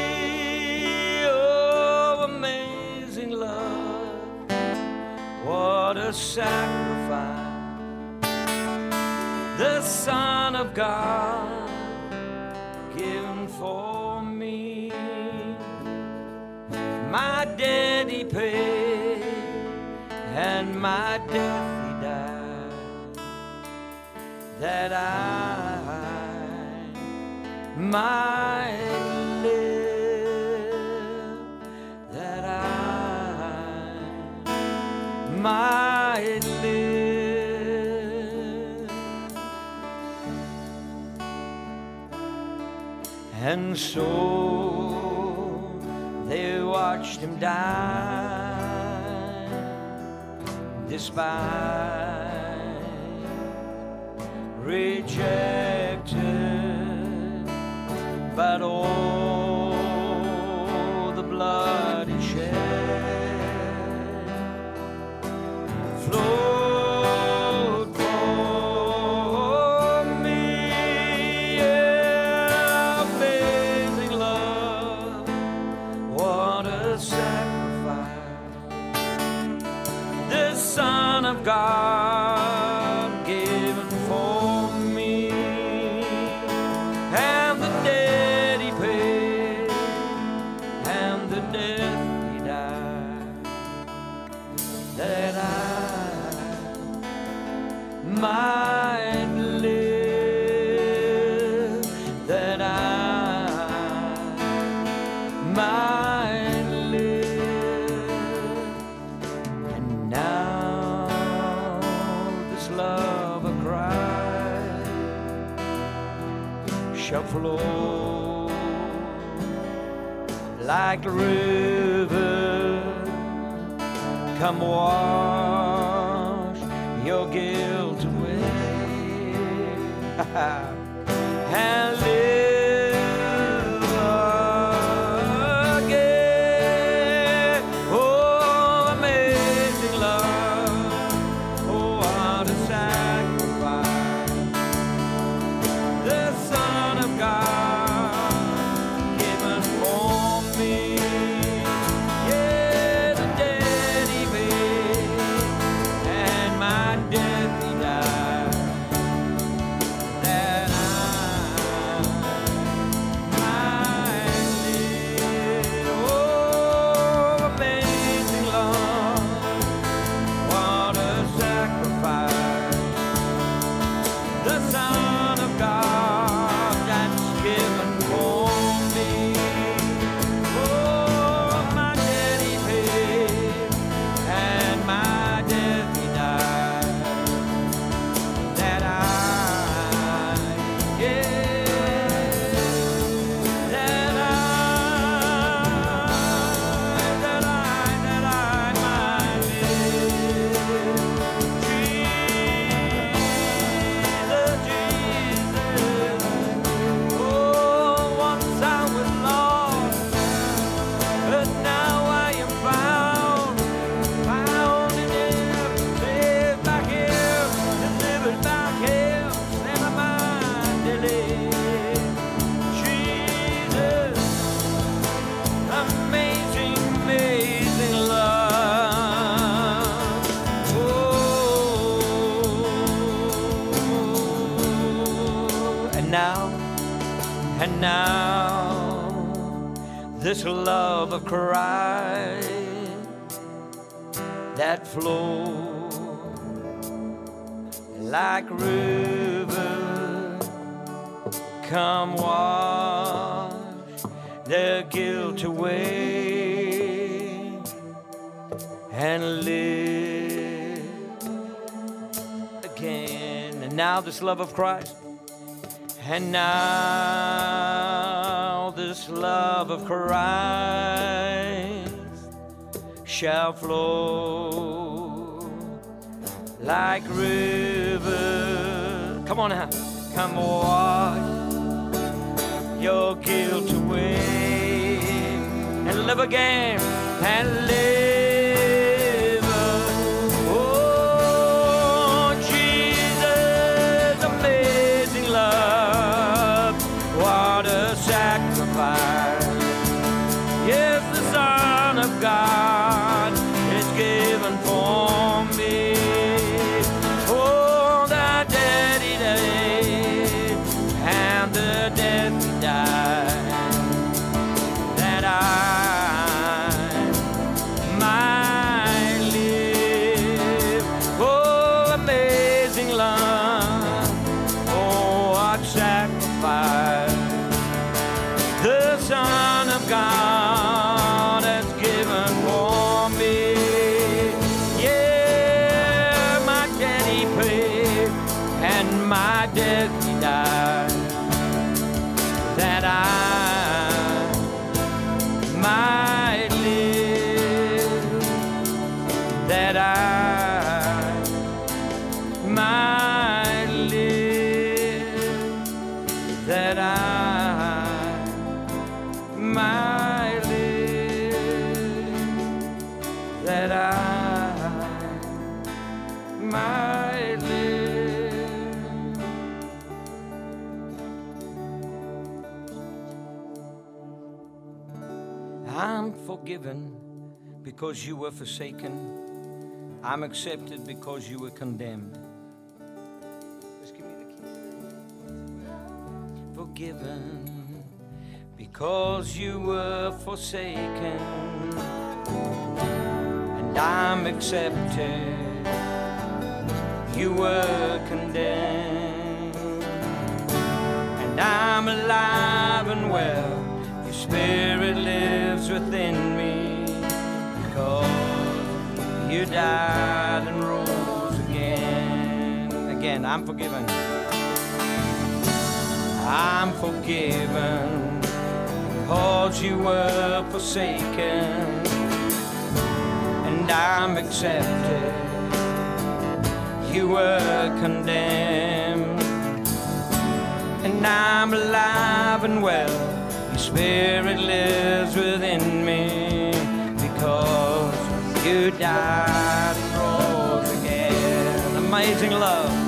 Oh, amazing love, what a sacrifice! The Son of God given for me. My he paid, and my death that I might live, that I might live, and so they watched him die, despite rejected, but all. rain. this love of Christ that flows like river. Come wash their guilt away and live again. And now this love of Christ and now this love of Christ shall flow like river. Come on now, come wash your guilt away and live again and live. because you were forsaken. I'm accepted because you were condemned. Forgiven because you were forsaken. And I'm accepted. You were condemned. And I'm alive and well. Your spirit lives within me because you died and rose again. Again, I'm forgiven. I'm forgiven because you were forsaken and I'm accepted. You were condemned and I'm alive and well. Your spirit lives within me you died and rose again. Amazing love.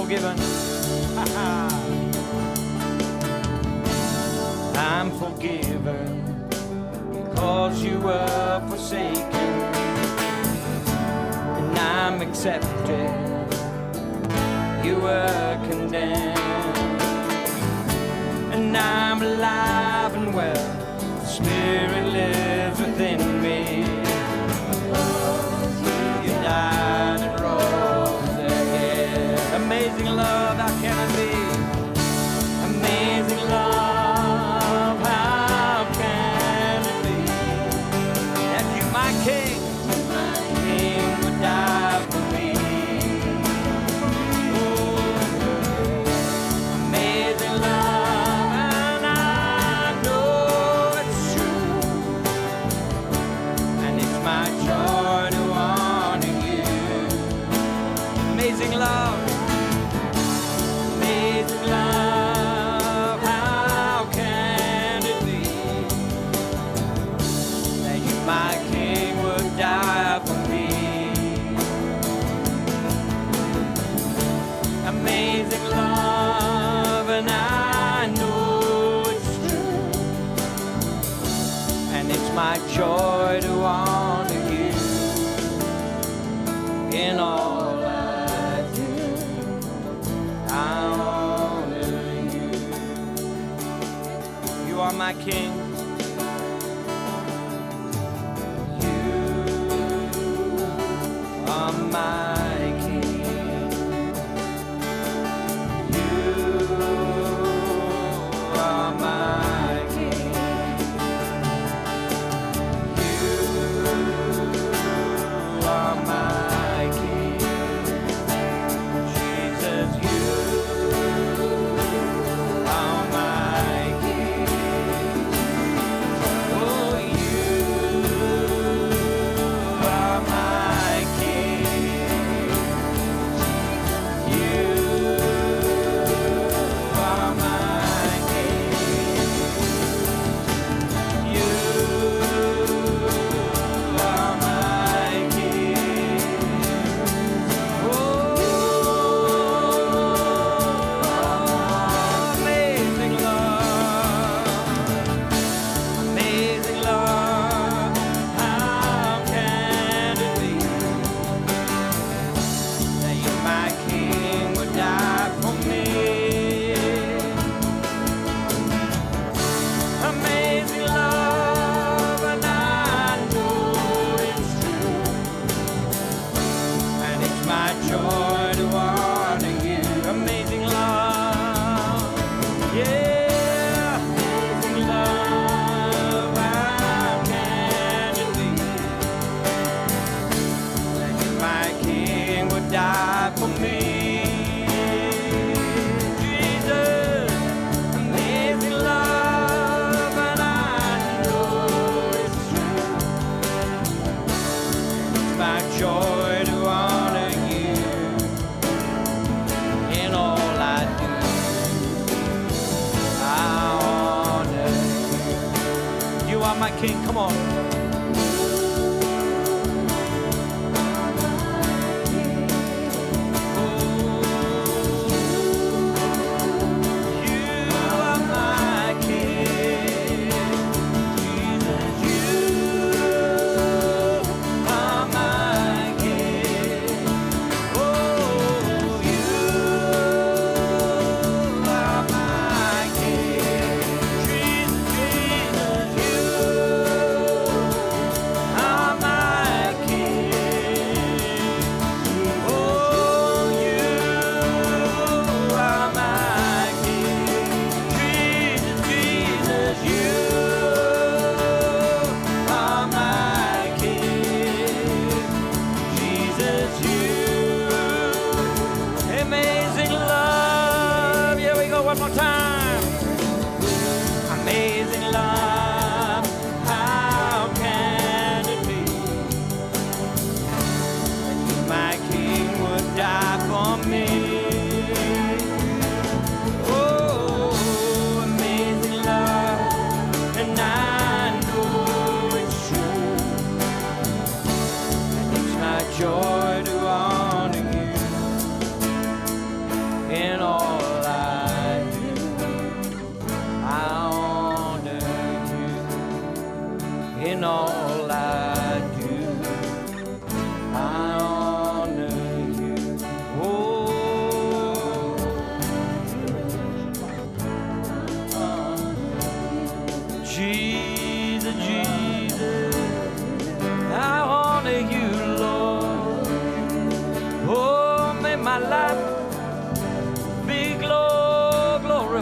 forgiven. I'm forgiven because you were forsaken, and I'm accepted. You were condemned, and I'm alive.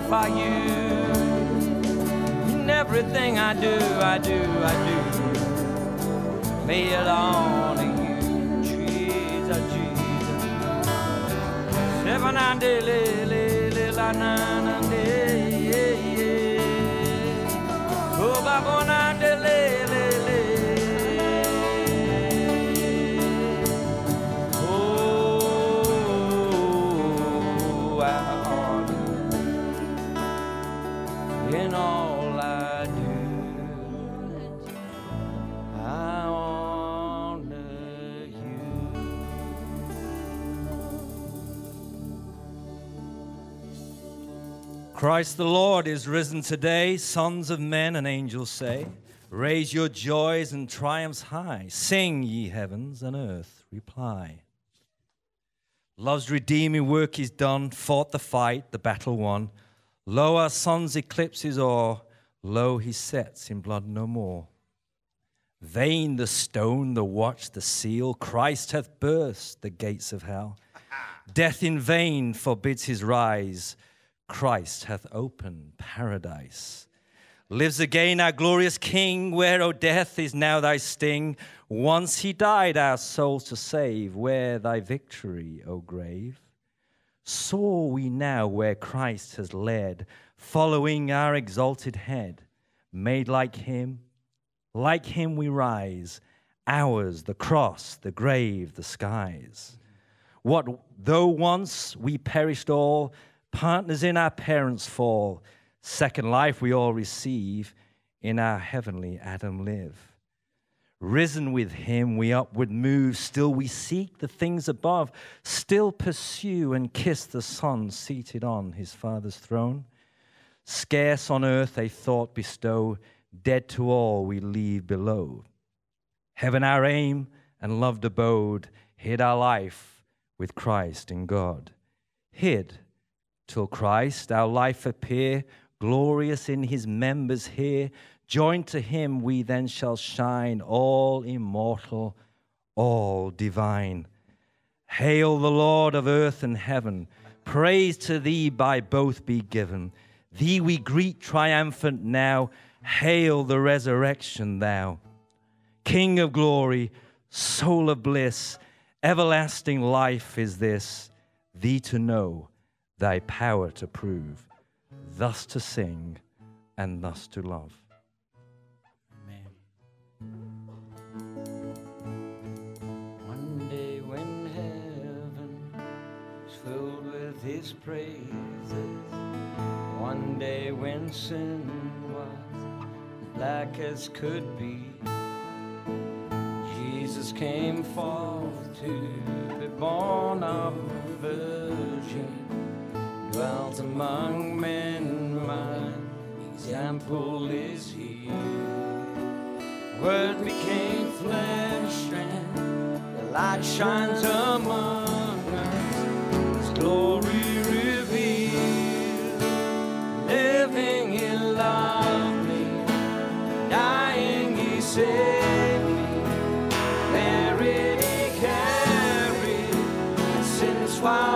Glorify you. In everything I do, I do, I do. May it honor you, Jesus, Jesus. Seven and le la yeah. Oh, Baba Christ the Lord is risen today, sons of men and angels say. Raise your joys and triumphs high. Sing, ye heavens and earth, reply. Love's redeeming work is done, fought the fight, the battle won. Lo, our sun's eclipse is o'er, lo, he sets in blood no more. Vain the stone, the watch, the seal, Christ hath burst the gates of hell. Death in vain forbids his rise, Christ hath opened paradise. Lives again our glorious King, where, O death, is now thy sting. Once he died our souls to save, where thy victory, O grave? Saw we now where Christ has led, following our exalted head, made like him, like him we rise, ours the cross, the grave, the skies. What though once we perished all, partners in our parents' fall, second life we all receive, in our heavenly Adam live. Risen with him, we upward move. Still we seek the things above. Still pursue and kiss the Son seated on his Father's throne. Scarce on earth a thought bestow. Dead to all we leave below. Heaven our aim and loved abode. Hid our life with Christ in God. Hid till Christ our life appear. Glorious in his members here. Joined to him, we then shall shine, all immortal, all divine. Hail the Lord of earth and heaven. Praise to thee by both be given. Thee we greet triumphant now. Hail the resurrection, thou. King of glory, soul of bliss, everlasting life is this. Thee to know, thy power to prove, thus to sing, and thus to love. his praises. One day when sin was black as could be, Jesus came forth to be born of a virgin dwelt among men, my example is he. Word became flesh, and the light shines among us. His glory revealed, living in love, me, dying he saved me, buried he carried, since while.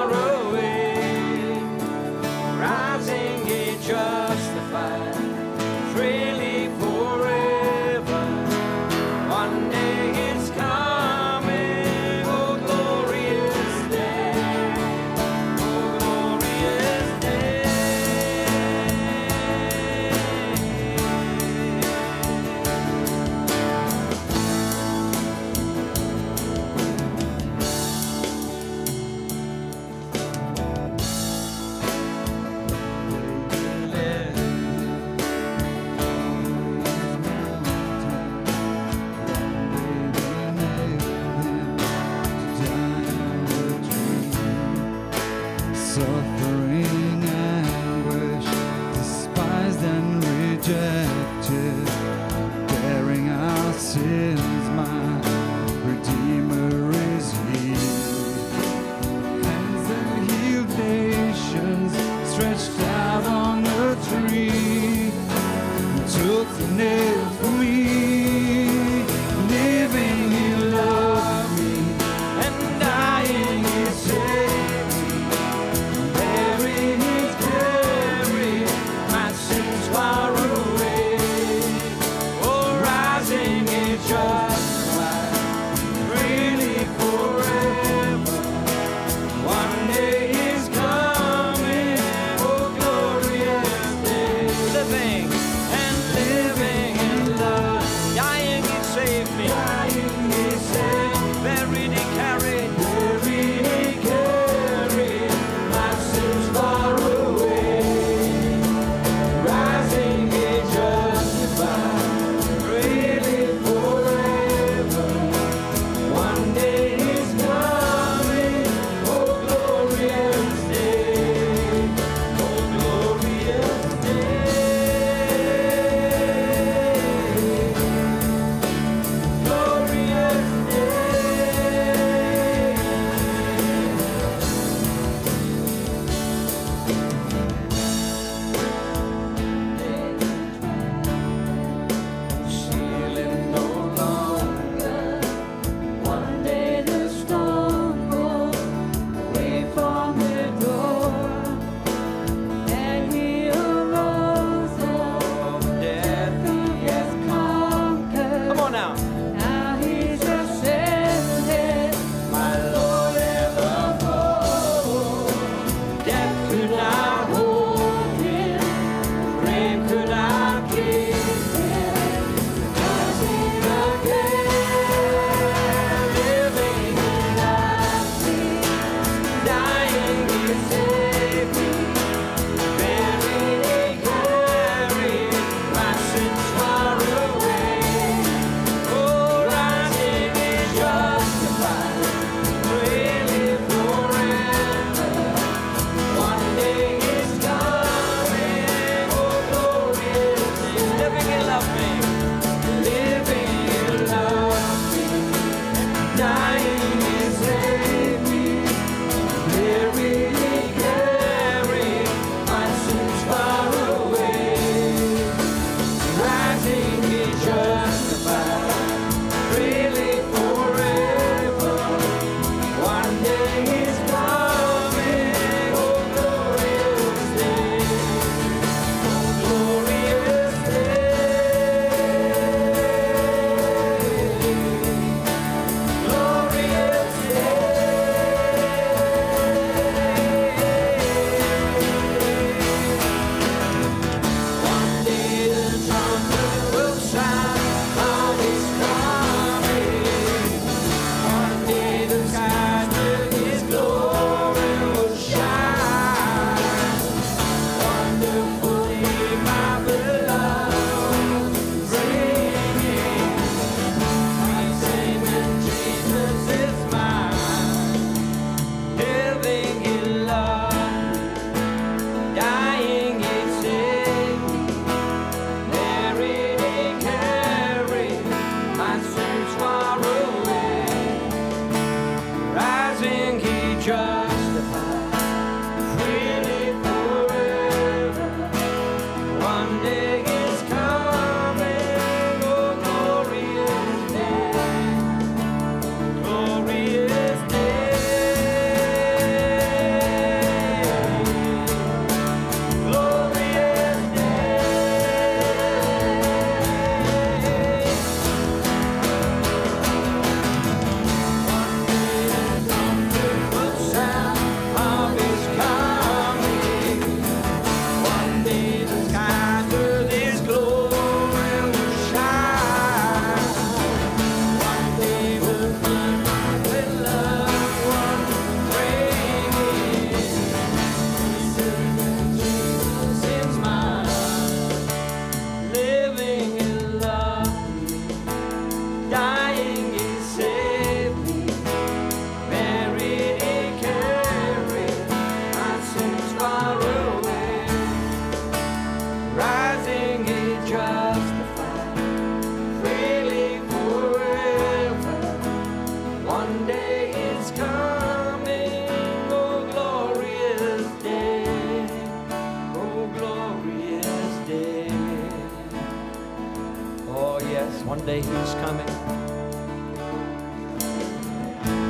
Day He's coming.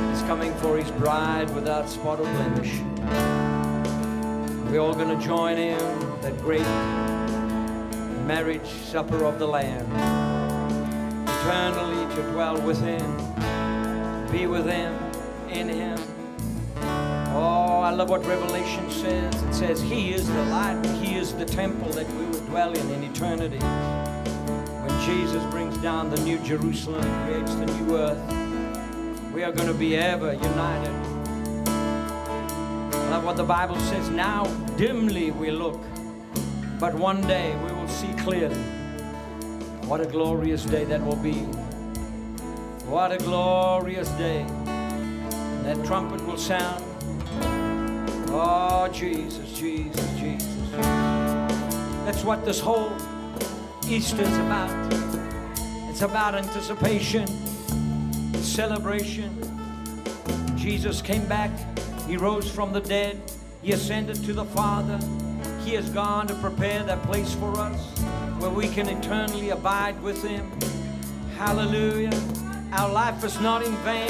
He's coming for His bride without spot or blemish. We're all going to join in that great marriage supper of the Lamb, eternally to dwell with Him, be with Him, in Him. Oh, I love what Revelation says. It says, He is the light, He is the temple that we will dwell in in eternity. Jesus brings down the new Jerusalem, creates the new earth, we are going to be ever united. Love what the Bible says. Now, dimly we look, but one day we will see clearly. What a glorious day that will be. What a glorious day. That trumpet will sound. Oh, Jesus, Jesus, Jesus. That's what this whole Easter is about. It's about anticipation, celebration. Jesus came back. He rose from the dead. He ascended to the Father. He has gone to prepare that place for us where we can eternally abide with Him. Hallelujah. Our life is not in vain.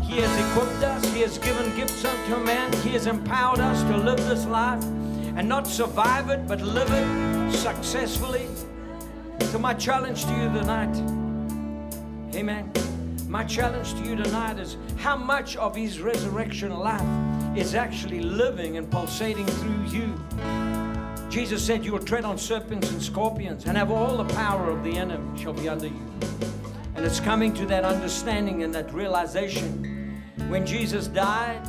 He has equipped us. He has given gifts unto man. He has empowered us to live this life and not survive it, but live it successfully. So, my challenge to you tonight, amen. My challenge to you tonight is how much of His resurrection life is actually living and pulsating through you. Jesus said, You will tread on serpents and scorpions and have all the power of the enemy shall be under you. And it's coming to that understanding and that realization. When Jesus died,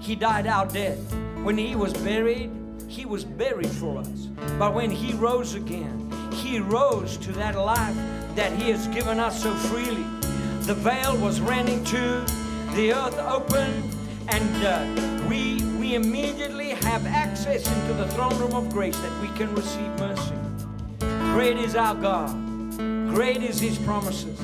He died our death. When He was buried, He was buried for us. But when He rose again, He rose to that life that He has given us so freely. The veil was rent in two, the earth opened, and uh, we, we immediately have access into the throne room of grace that we can receive mercy. Great is our God. Great is His promises.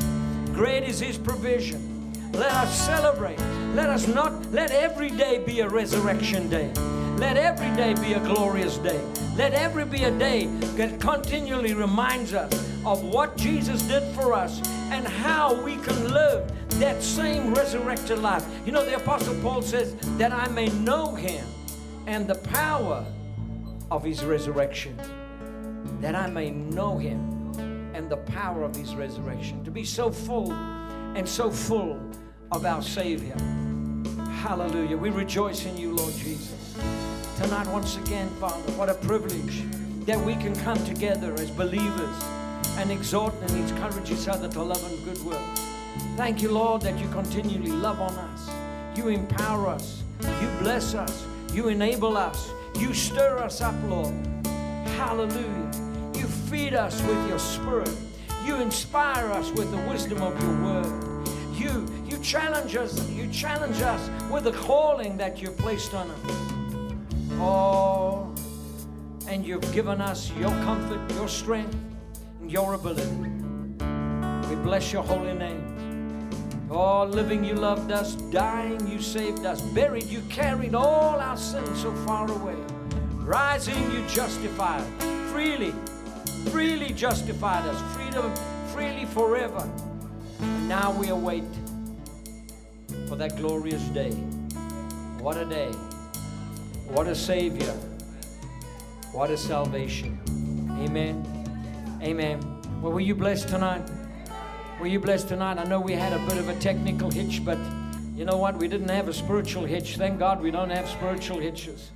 Great is His provision. Let us celebrate. Let us not, let every day be a resurrection day. Let every day be a glorious day. Let every be a day that continually reminds us of what Jesus did for us and how we can live that same resurrected life. You know, the Apostle Paul says, that I may know Him and the power of His resurrection. That I may know Him and the power of his resurrection. To be so full and so full of our Savior. Hallelujah. We rejoice in you, Lord Jesus. Tonight, once again, Father, what a privilege that we can come together as believers and exhort and encourage each other to love and good works. Thank you, Lord, that you continually love on us. You empower us. You bless us. You enable us. You stir us up, Lord. Hallelujah. You feed us with your spirit. You inspire us with the wisdom of your word. You you challenge us, you challenge us with the calling that you've placed on us. Oh, and you've given us your comfort, your strength, and your ability. We bless your holy name. Oh, living, you loved us. Dying, you saved us. Buried, you carried all our sins so far away. Rising, you justified. Freely, freely justified us. Freedom, freely forever. And now we await for that glorious day. What a day. What a Savior. What a salvation. Amen. Amen. Well, were you blessed tonight? Were you blessed tonight? I know we had a bit of a technical hitch, but you know what? We didn't have a spiritual hitch. Thank God we don't have spiritual hitches.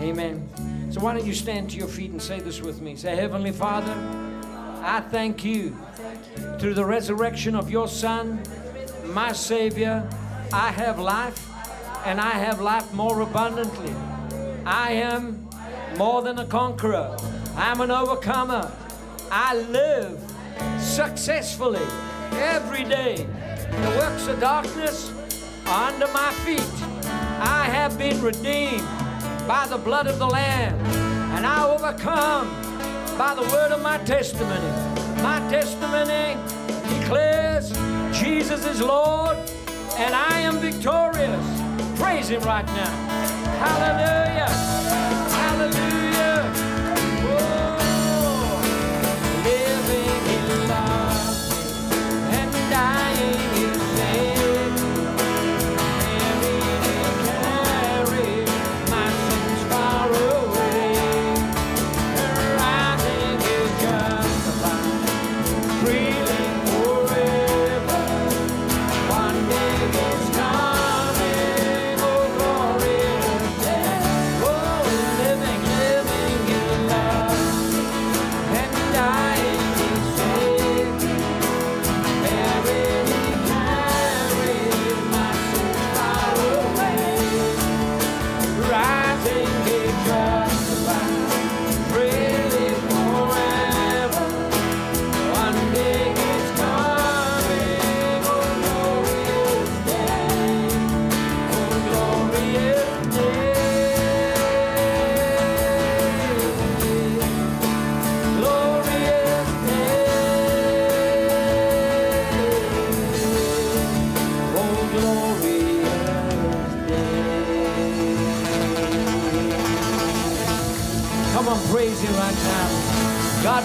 Amen. So why don't you stand to your feet and say this with me? Say, Heavenly Father, I thank you through the resurrection of your Son, my Savior. I have life, and I have life more abundantly. I am more than a conqueror. I'm an overcomer. I live successfully every day. The works of darkness are under my feet. I have been redeemed by the blood of the Lamb, and I overcome by the word of my testimony. My testimony declares Jesus is Lord, and I am victorious. Praise Him right now. Hallelujah. Hallelujah.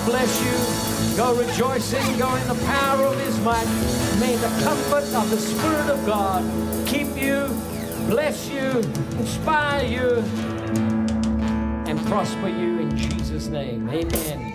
Bless you. Go rejoicing. Go in the power of His might. May the comfort of the Spirit of God keep you, bless you, inspire you, and prosper you in Jesus' name. Amen.